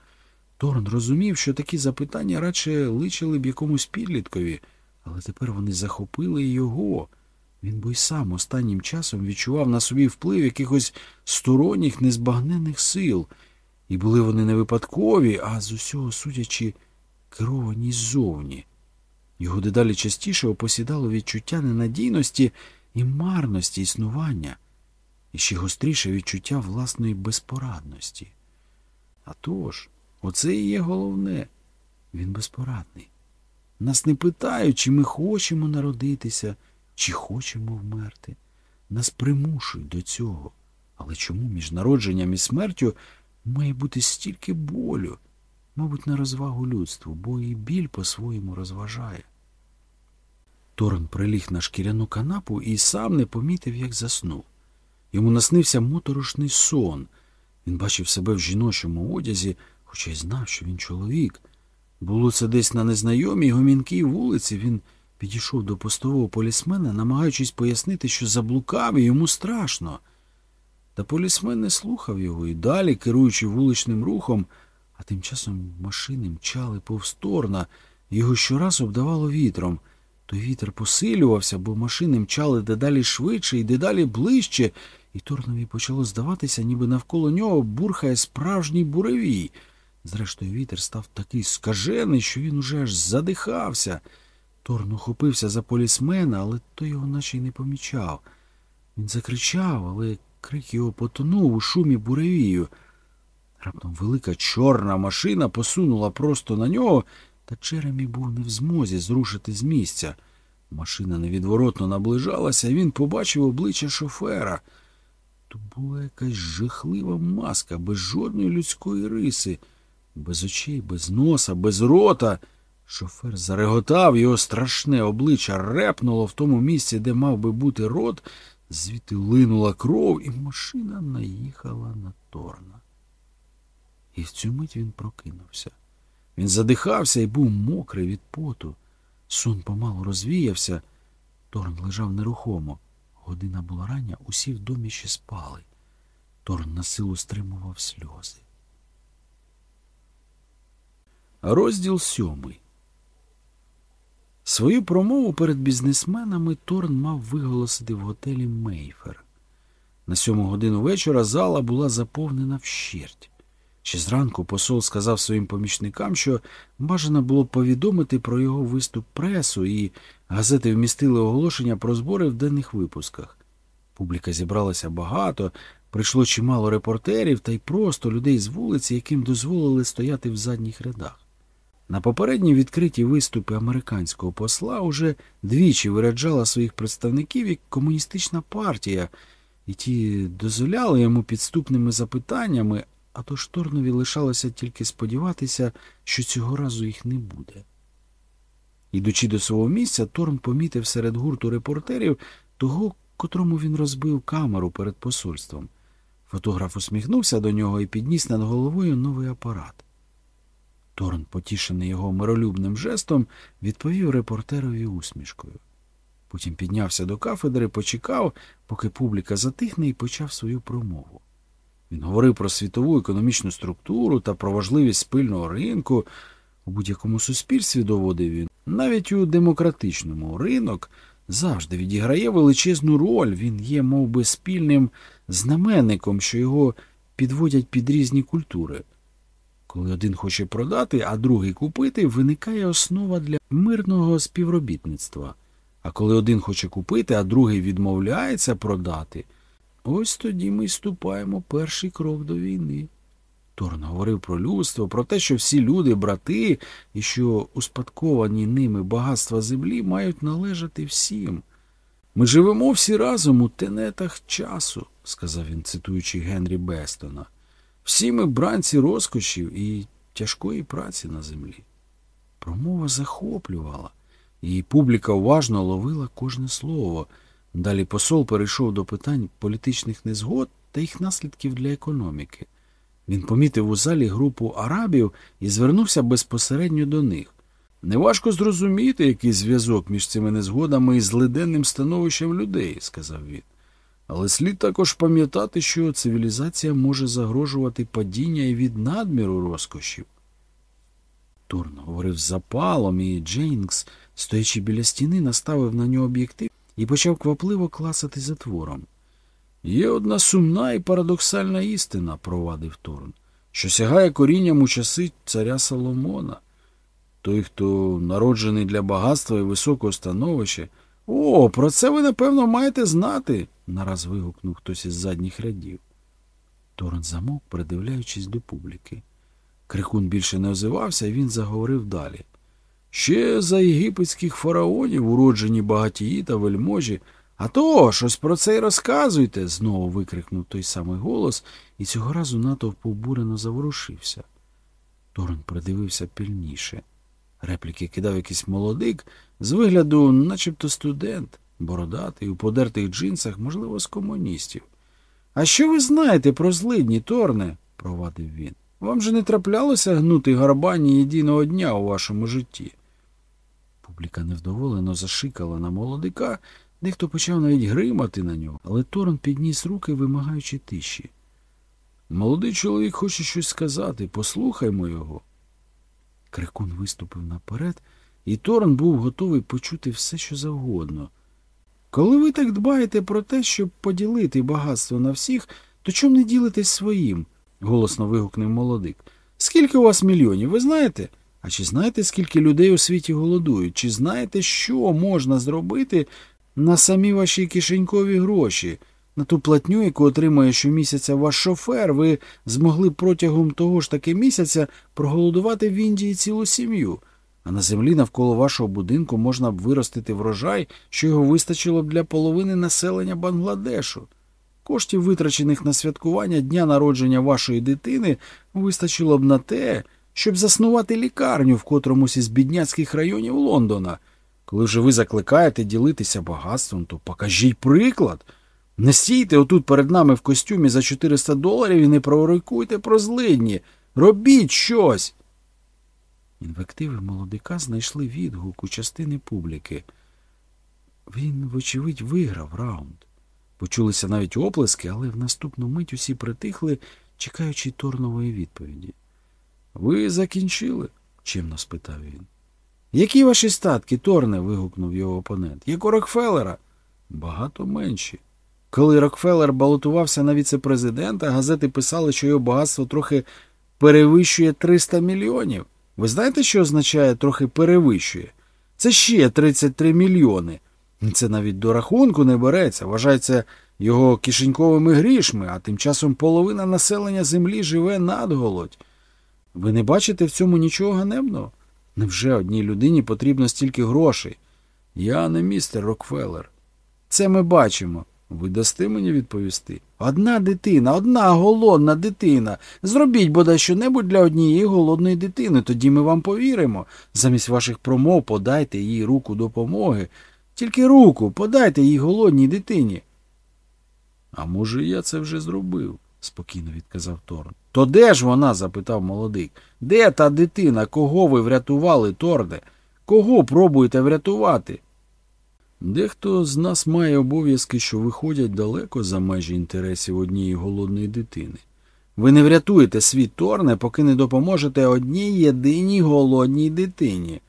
Торн розумів, що такі запитання радше личили б якомусь підліткові, але тепер вони захопили його. Він би й сам останнім часом відчував на собі вплив якихось сторонніх незбагненних сил, і були вони не випадкові, а з усього судячи, керовані ззовні. Його дедалі частіше опосідало відчуття ненадійності і марності існування, і ще гостріше відчуття власної безпорадності. А тож, оце і є головне він безпорадний. Нас не питають, чи ми хочемо народитися, чи хочемо вмерти. Нас примушують до цього. Але чому між народженням і смертю має бути стільки болю? Мабуть, на розвагу людству, бо і біль по-своєму розважає. Торн приліг на шкіряну канапу і сам не помітив, як заснув. Йому наснився моторошний сон. Він бачив себе в жіночому одязі, хоча й знав, що він чоловік. Було це десь на незнайомій гомінкій вулиці. Він підійшов до постового полісмена, намагаючись пояснити, що заблукав і йому страшно. Та полісмен не слухав його і далі, керуючи вуличним рухом, а тим часом машини мчали повсторна, його щораз обдавало вітром. Той вітер посилювався, бо машини мчали дедалі швидше і дедалі ближче, і Торнові почало здаватися, ніби навколо нього бурхає справжній буревій. Зрештою, вітер став такий скажений, що він уже аж задихався. Торн ухопився за полісмена, але той його наче й не помічав. Він закричав, але крик його потонув у шумі буревію. Раптом велика чорна машина посунула просто на нього, та Черемі був не в змозі зрушити з місця. Машина невідворотно наближалася, і він побачив обличчя шофера. То була якась жахлива маска, без жодної людської риси, без очей, без носа, без рота. Шофер зареготав, його страшне обличчя репнуло в тому місці, де мав би бути рот, звідти линула кров, і машина наїхала на Торна. І в цю мить він прокинувся. Він задихався і був мокрий від поту. Сон помалу розвіявся. Торн лежав нерухомо. Година була рання, усі в домі ще спали. Торн на силу стримував сльози. Розділ сьомий. Свою промову перед бізнесменами Торн мав виголосити в готелі Мейфер. На сьому годину вечора зала була заповнена вщерть. Ще зранку посол сказав своїм помічникам, що бажано було повідомити про його виступ пресу, і газети вмістили оголошення про збори в денних випусках. Публіка зібралася багато, прийшло чимало репортерів та й просто людей з вулиці, яким дозволили стояти в задніх рядах. На попередні відкриті виступи американського посла уже двічі виряджала своїх представників як комуністична партія, і ті дозволяли йому підступними запитаннями, а то Шторнові лишалося тільки сподіватися, що цього разу їх не буде. Ідучи до свого місця, Торн помітив серед гурту репортерів того, котрому він розбив камеру перед посольством. Фотограф усміхнувся до нього і підніс над головою новий апарат. Торн, потішений його миролюбним жестом, відповів репортерові усмішкою. Потім піднявся до кафедри, почекав, поки публіка затихне, і почав свою промову. Він говорив про світову економічну структуру та про важливість спильного ринку. У будь-якому суспільстві доводив він, навіть у демократичному ринок завжди відіграє величезну роль. Він є мов би, спільним знаменником, що його підводять під різні культури. Коли один хоче продати, а другий купити, виникає основа для мирного співробітництва. А коли один хоче купити, а другий відмовляється продати, ось тоді ми ступаємо перший крок до війни. Торн говорив про людство, про те, що всі люди брати, і що успадковані ними багатства землі мають належати всім. Ми живемо всі разом у тенетах часу, сказав він, цитуючи Генрі Бестона. Всі ми бранці розкошів і тяжкої праці на землі. Промова захоплювала, і публіка уважно ловила кожне слово. Далі посол перейшов до питань політичних незгод та їх наслідків для економіки. Він помітив у залі групу арабів і звернувся безпосередньо до них. Неважко зрозуміти, який зв'язок між цими незгодами і злиденним становищем людей, сказав він. Але слід також пам'ятати, що цивілізація може загрожувати падіння і від надміру розкошів. Турн говорив запалом, і Джейнкс, стоячи біля стіни, наставив на нього об'єктив і почав квапливо класати затвором. Є одна сумна і парадоксальна істина, провадив Торн, що сягає корінням у часи царя Соломона. Той, хто народжений для багатства і високого становища. О, про це ви, напевно, маєте знати, нараз вигукнув хтось із задніх рядів. Торн замовк, придивляючись до публіки. Крикун більше не озивався, він заговорив далі. Ще за єгипетських фараонів, уроджені багатії та вельможі. А то, щось про це й розказуйте, знову викрикнув той самий голос, і цього разу натовп обурено заворушився. Торн придивився пильніше. Репліки кидав якийсь молодик, з вигляду, начебто студент, бородатий, у подертих джинсах, можливо, з комуністів. А що ви знаєте про злидні, Торне? провадив він. Вам же не траплялося гнути гарбані єдиного дня у вашому житті. Публіка невдоволено зашикала на молодика, дехто почав навіть гримати на нього, але Торн підніс руки, вимагаючи тиші. Молодий чоловік хоче щось сказати, послухаймо його. Крикун виступив наперед, і Торн був готовий почути все, що завгодно. Коли ви так дбаєте про те, щоб поділити багатство на всіх, то чому не ділитесь своїм? голосно вигукнув молодик. Скільки у вас мільйонів, ви знаєте? А чи знаєте, скільки людей у світі голодують? Чи знаєте, що можна зробити на самі ваші кишенькові гроші? На ту платню, яку отримує щомісяця ваш шофер, ви змогли протягом того ж таки місяця проголодувати в Індії цілу сім'ю. А на землі навколо вашого будинку можна б виростити врожай, що його вистачило б для половини населення Бангладешу. Коштів, витрачених на святкування дня народження вашої дитини, вистачило б на те, щоб заснувати лікарню в котромусь із бідняцьких районів Лондона. Коли вже ви закликаєте ділитися багатством, то покажіть приклад. Не стійте отут перед нами в костюмі за 400 доларів і не пророкуйте про злидні. Робіть щось. Інвективи молодика знайшли відгук у частини публіки. Він, вочевидь, виграв раунд. Почулися навіть оплески, але в наступну мить усі притихли, чекаючи Торнової відповіді. Ви закінчили? чимно спитав він. Які ваші статки, Торне? вигукнув його опонент. Як у Рокфеллера? Багато менші. Коли Рокфеллер балотувався на віце-президента, газети писали, що його багатство трохи перевищує 300 мільйонів. Ви знаєте, що означає трохи перевищує? Це ще 33 мільйони. Це навіть до рахунку не береться, вважається його кишеньковими грішми, а тим часом половина населення землі живе надголодь. Ви не бачите в цьому нічого ганебного? Невже одній людині потрібно стільки грошей? Я не містер Рокфеллер. Це ми бачимо. Ви дасте мені відповісти? Одна дитина, одна голодна дитина. Зробіть бодай що-небудь для однієї голодної дитини, тоді ми вам повіримо. Замість ваших промов подайте їй руку допомоги. Тільки руку подайте їй голодній дитині. А може, я це вже зробив, спокійно відказав Торн. То де ж вона? запитав молодик. Де та дитина? Кого ви врятували, Торне? Кого пробуєте врятувати? Дехто з нас має обов'язки, що виходять далеко за межі інтересів однієї голодної дитини. Ви не врятуєте світ Торне, поки не допоможете одній єдиній голодній дитині.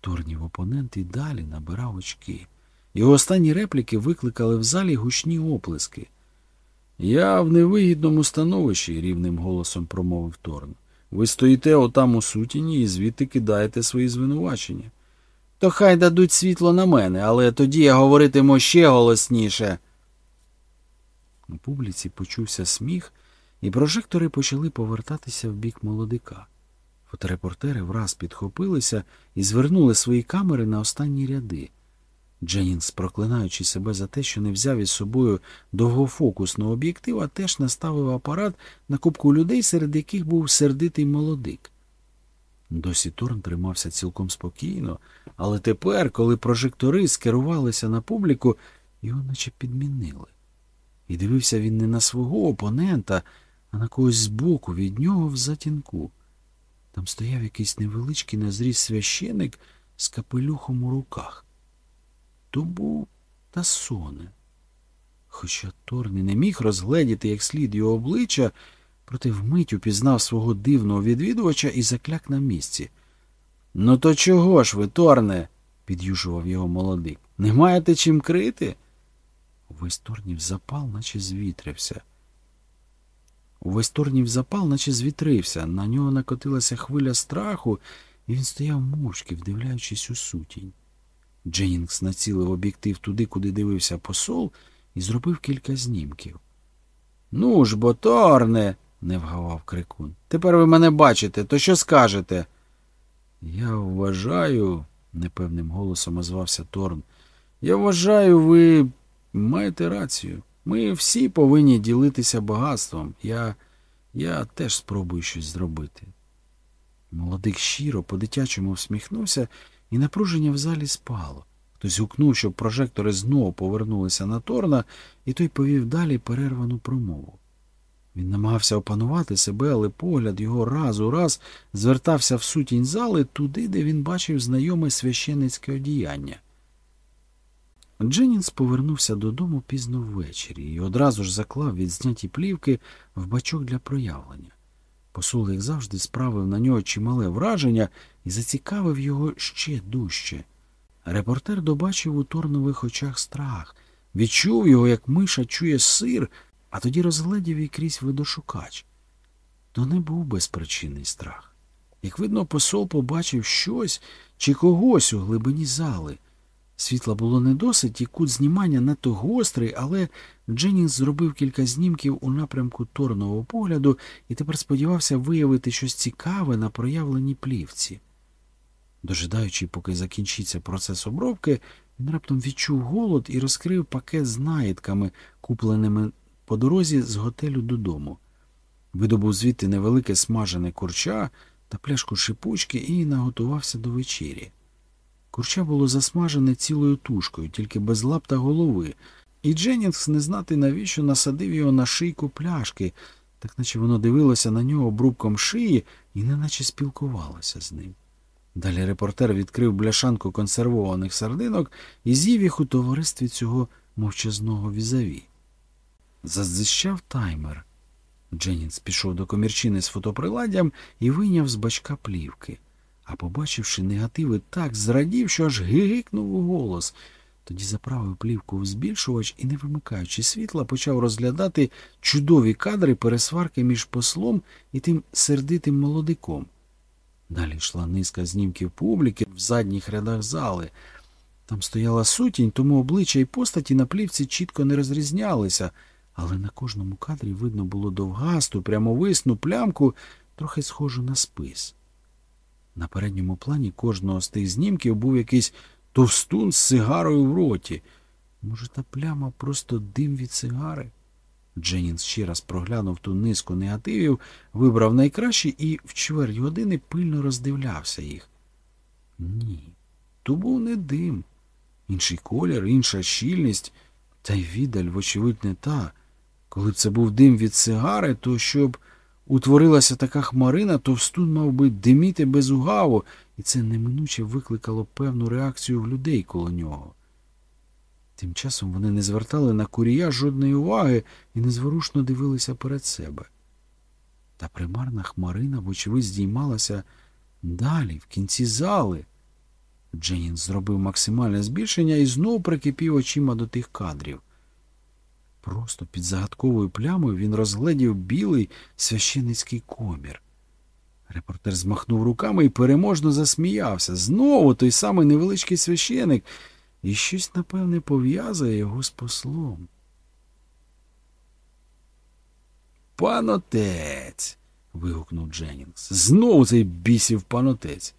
Торнів опонент і далі набирав очки. Його останні репліки викликали в залі гучні оплески. Я в невигідному становищі, рівним голосом промовив Торн. Ви стоїте отам у сутіні і звідти кидаєте свої звинувачення. То хай дадуть світло на мене, але тоді я говоритиму ще голосніше. У публіці почувся сміх, і прожектори почали повертатися в бік молодика. Фоторепортери враз підхопилися і звернули свої камери на останні ряди. Дженнінс, проклинаючи себе за те, що не взяв із собою довгофокусного об'єктива, теж наставив апарат на кубку людей, серед яких був сердитий молодик. Досі Торн тримався цілком спокійно, але тепер, коли прожектори скерувалися на публіку, його наче підмінили. І дивився він не на свого опонента, а на когось збоку від нього в затінку. Там стояв якийсь невеличкий на зріз священик з капелюхом у руках. То був Тасоне. Хоча Торн не міг розгледіти як слід його обличчя, проте вмить упізнав свого дивного відвідувача і закляк на місці. Ну, то чого ж ви, Торне? під'южував його молодик. Не маєте чим крити? Увесь Торнів запал, наче звітрявся. Увесь Торнів запал, наче звітрився. На нього накотилася хвиля страху, і він стояв мовчки, вдивляючись у сутінь. Дженнінгс націлив об'єктив туди, куди дивився посол, і зробив кілька знімків. Ну ж бо, Торне, не вгавав крикун. Тепер ви мене бачите, то що скажете? Я вважаю, непевним голосом озвався Торн. Я вважаю, ви маєте рацію. Ми всі повинні ділитися багатством. Я я теж спробую щось зробити. Молодик щиро по-дитячому всміхнувся, і напруження в залі спало. Хтось гукнув, щоб прожектори знову повернулися на Торна, і той повів далі перервану промову. Він намагався опанувати себе, але погляд його раз у раз звертався в сутінь зали туди, де він бачив знайоме священицьке одіяння. Дженнінс повернувся додому пізно ввечері і одразу ж заклав відзняті плівки в бачок для проявлення. Посол, як завжди, справив на нього чимале враження і зацікавив його ще дужче. Репортер добачив у торнових очах страх, відчув його, як миша чує сир, а тоді розгледів і крізь видошукач. То не був безпричинний страх. Як видно, посол побачив щось чи когось у глибині зали. Світла було не досить, і кут знімання надто гострий, але Дженнінгс зробив кілька знімків у напрямку торнового погляду і тепер сподівався виявити щось цікаве на проявленій плівці. Дожидаючи, поки закінчиться процес обробки, він раптом відчув голод і розкрив пакет з наїдками, купленими по дорозі з готелю додому. Видобув звідти невелике смажене курча та пляшку шипучки і наготувався до вечері. Курча було засмажене цілою тушкою, тільки без лап та голови, і Дженнінгс не знати, навіщо насадив його на шийку пляшки, так наче воно дивилося на нього обрубком шиї і неначе спілкувалося з ним. Далі репортер відкрив бляшанку консервованих сардинок і з'їв їх у товаристві цього мовчазного візаві. Зазищав таймер. Дженінс пішов до комірчини з фотоприладдям і вийняв з бачка плівки. А побачивши негативи, так зрадів, що аж гигикнув у голос. Тоді заправив плівку в збільшувач і, не вимикаючи світла, почав розглядати чудові кадри пересварки між послом і тим сердитим молодиком. Далі йшла низка знімків публіки в задніх рядах зали. Там стояла сутінь, тому обличчя і постаті на плівці чітко не розрізнялися, але на кожному кадрі видно було довгасту, прямовисну плямку, трохи схожу на спис. На передньому плані кожного з тих знімків був якийсь товстун з сигарою в роті. Може, та пляма просто дим від сигари? Дженінс ще раз проглянув ту низку негативів, вибрав найкращі і в чверть години пильно роздивлявся їх. Ні, то був не дим. Інший колір, інша щільність, та й віддаль, вочевидь, не та. Коли б це був дим від сигари, то щоб утворилася така хмарина, товстун мав би диміти без угаву, і це неминуче викликало певну реакцію в людей коло нього. Тим часом вони не звертали на курія жодної уваги і незворушно дивилися перед себе. Та примарна хмарина, вочевидь, здіймалася далі, в кінці зали. Дженнінс зробив максимальне збільшення і знов прикипів очима до тих кадрів. Просто під загадковою плямою він розгледів білий священицький комір. Репортер змахнув руками і переможно засміявся. Знову той самий невеличкий священик, і щось, напевне, пов'язує його з послом. Панотець. вигукнув Дженнінгс. Знову цей бісів панотець.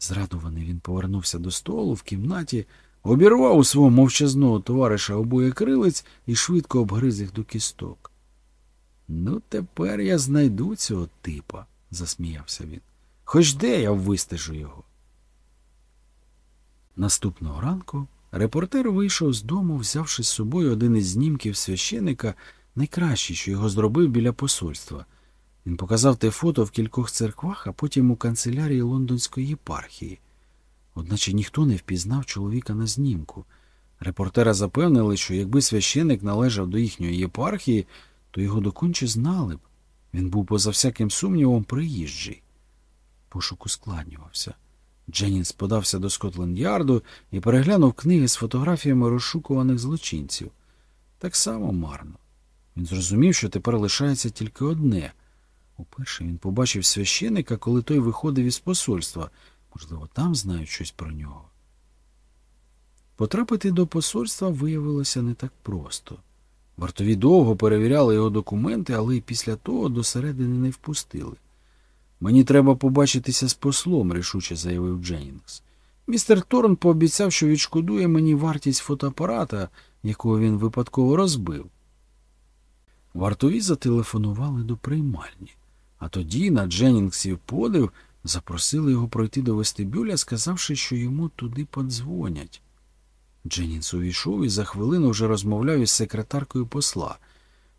Зрадований він повернувся до столу в кімнаті, обірвав у свого мовчазного товариша обоє крилиць і швидко обгриз їх до кісток. Ну, тепер я знайду цього типа, засміявся він. Хоч де я вистежу його. Наступного ранку репортер вийшов з дому, взявши з собою один із знімків священика, найкращий, що його зробив біля посольства. Він показав те фото в кількох церквах, а потім у канцелярії лондонської єпархії. Одначе ніхто не впізнав чоловіка на знімку. Репортера запевнили, що якби священик належав до їхньої єпархії, то його доконче знали б. Він був поза всяким сумнівом приїжджий. Пошук ускладнювався. Дженнінс подався до Скотленд-Ярду і переглянув книги з фотографіями розшукуваних злочинців. Так само марно. Він зрозумів, що тепер лишається тільки одне. Уперше він побачив священика, коли той виходив із посольства. Можливо, там знають щось про нього. Потрапити до посольства виявилося не так просто. Вартові довго перевіряли його документи, але й після того до середини не впустили. Мені треба побачитися з послом, рішуче заявив Дженнінгс. Містер Торн пообіцяв, що відшкодує мені вартість фотоапарата, якого він випадково розбив. Вартові зателефонували до приймальні, а тоді на Дженнінгсів подив запросили його пройти до вестибюля, сказавши, що йому туди подзвонять. Дженнінс увійшов і за хвилину вже розмовляв із секретаркою посла.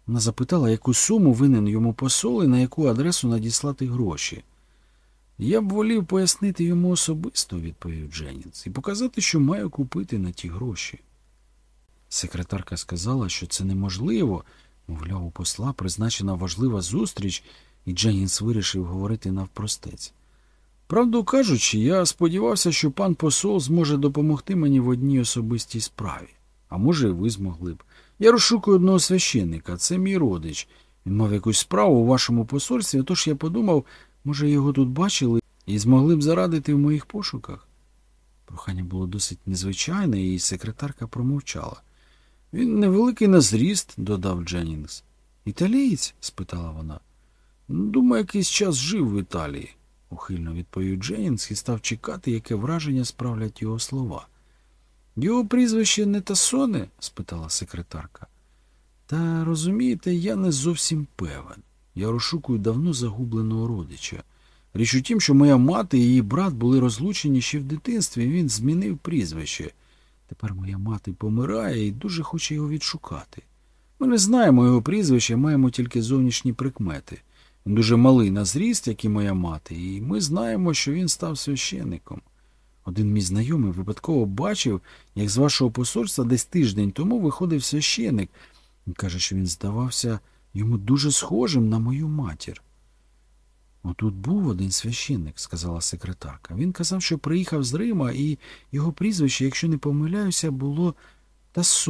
Вона запитала, яку суму винен йому посол і на яку адресу надіслати гроші. Я б волів пояснити йому особисто, відповів Дженнінс, і показати, що маю купити на ті гроші. Секретарка сказала, що це неможливо, мовляв, у посла призначена важлива зустріч, і Дженнінс вирішив говорити навпростець. Правду кажучи, я сподівався, що пан посол зможе допомогти мені в одній особистій справі. А може, ви змогли б. Я розшукую одного священника, це мій родич. Він мав якусь справу у вашому посольстві, тож я подумав, може, його тут бачили і змогли б зарадити в моїх пошуках. Прохання було досить незвичайне, і секретарка промовчала. Він невеликий на зріст, додав Дженнінгс. Італієць? спитала вона. Думаю, якийсь час жив в Італії, ухильно відповів Дженнінгс і став чекати, яке враження справлять його слова. Його прізвище не Тасоне? спитала секретарка. Та розумієте, я не зовсім певен. Я розшукую давно загубленого родича. Річ у тім, що моя мати і її брат були розлучені ще в дитинстві, і він змінив прізвище. Тепер моя мати помирає і дуже хоче його відшукати. Ми не знаємо його прізвища, маємо тільки зовнішні прикмети. Він дуже малий на зріст, як і моя мати, і ми знаємо, що він став священником. Один мій знайомий випадково бачив, як з вашого посольства десь тиждень тому виходив священик. Він каже, що він здавався йому дуже схожим на мою матір. Отут був один священник, сказала секретарка. Він казав, що приїхав з Рима, і його прізвище, якщо не помиляюся, було Тассо.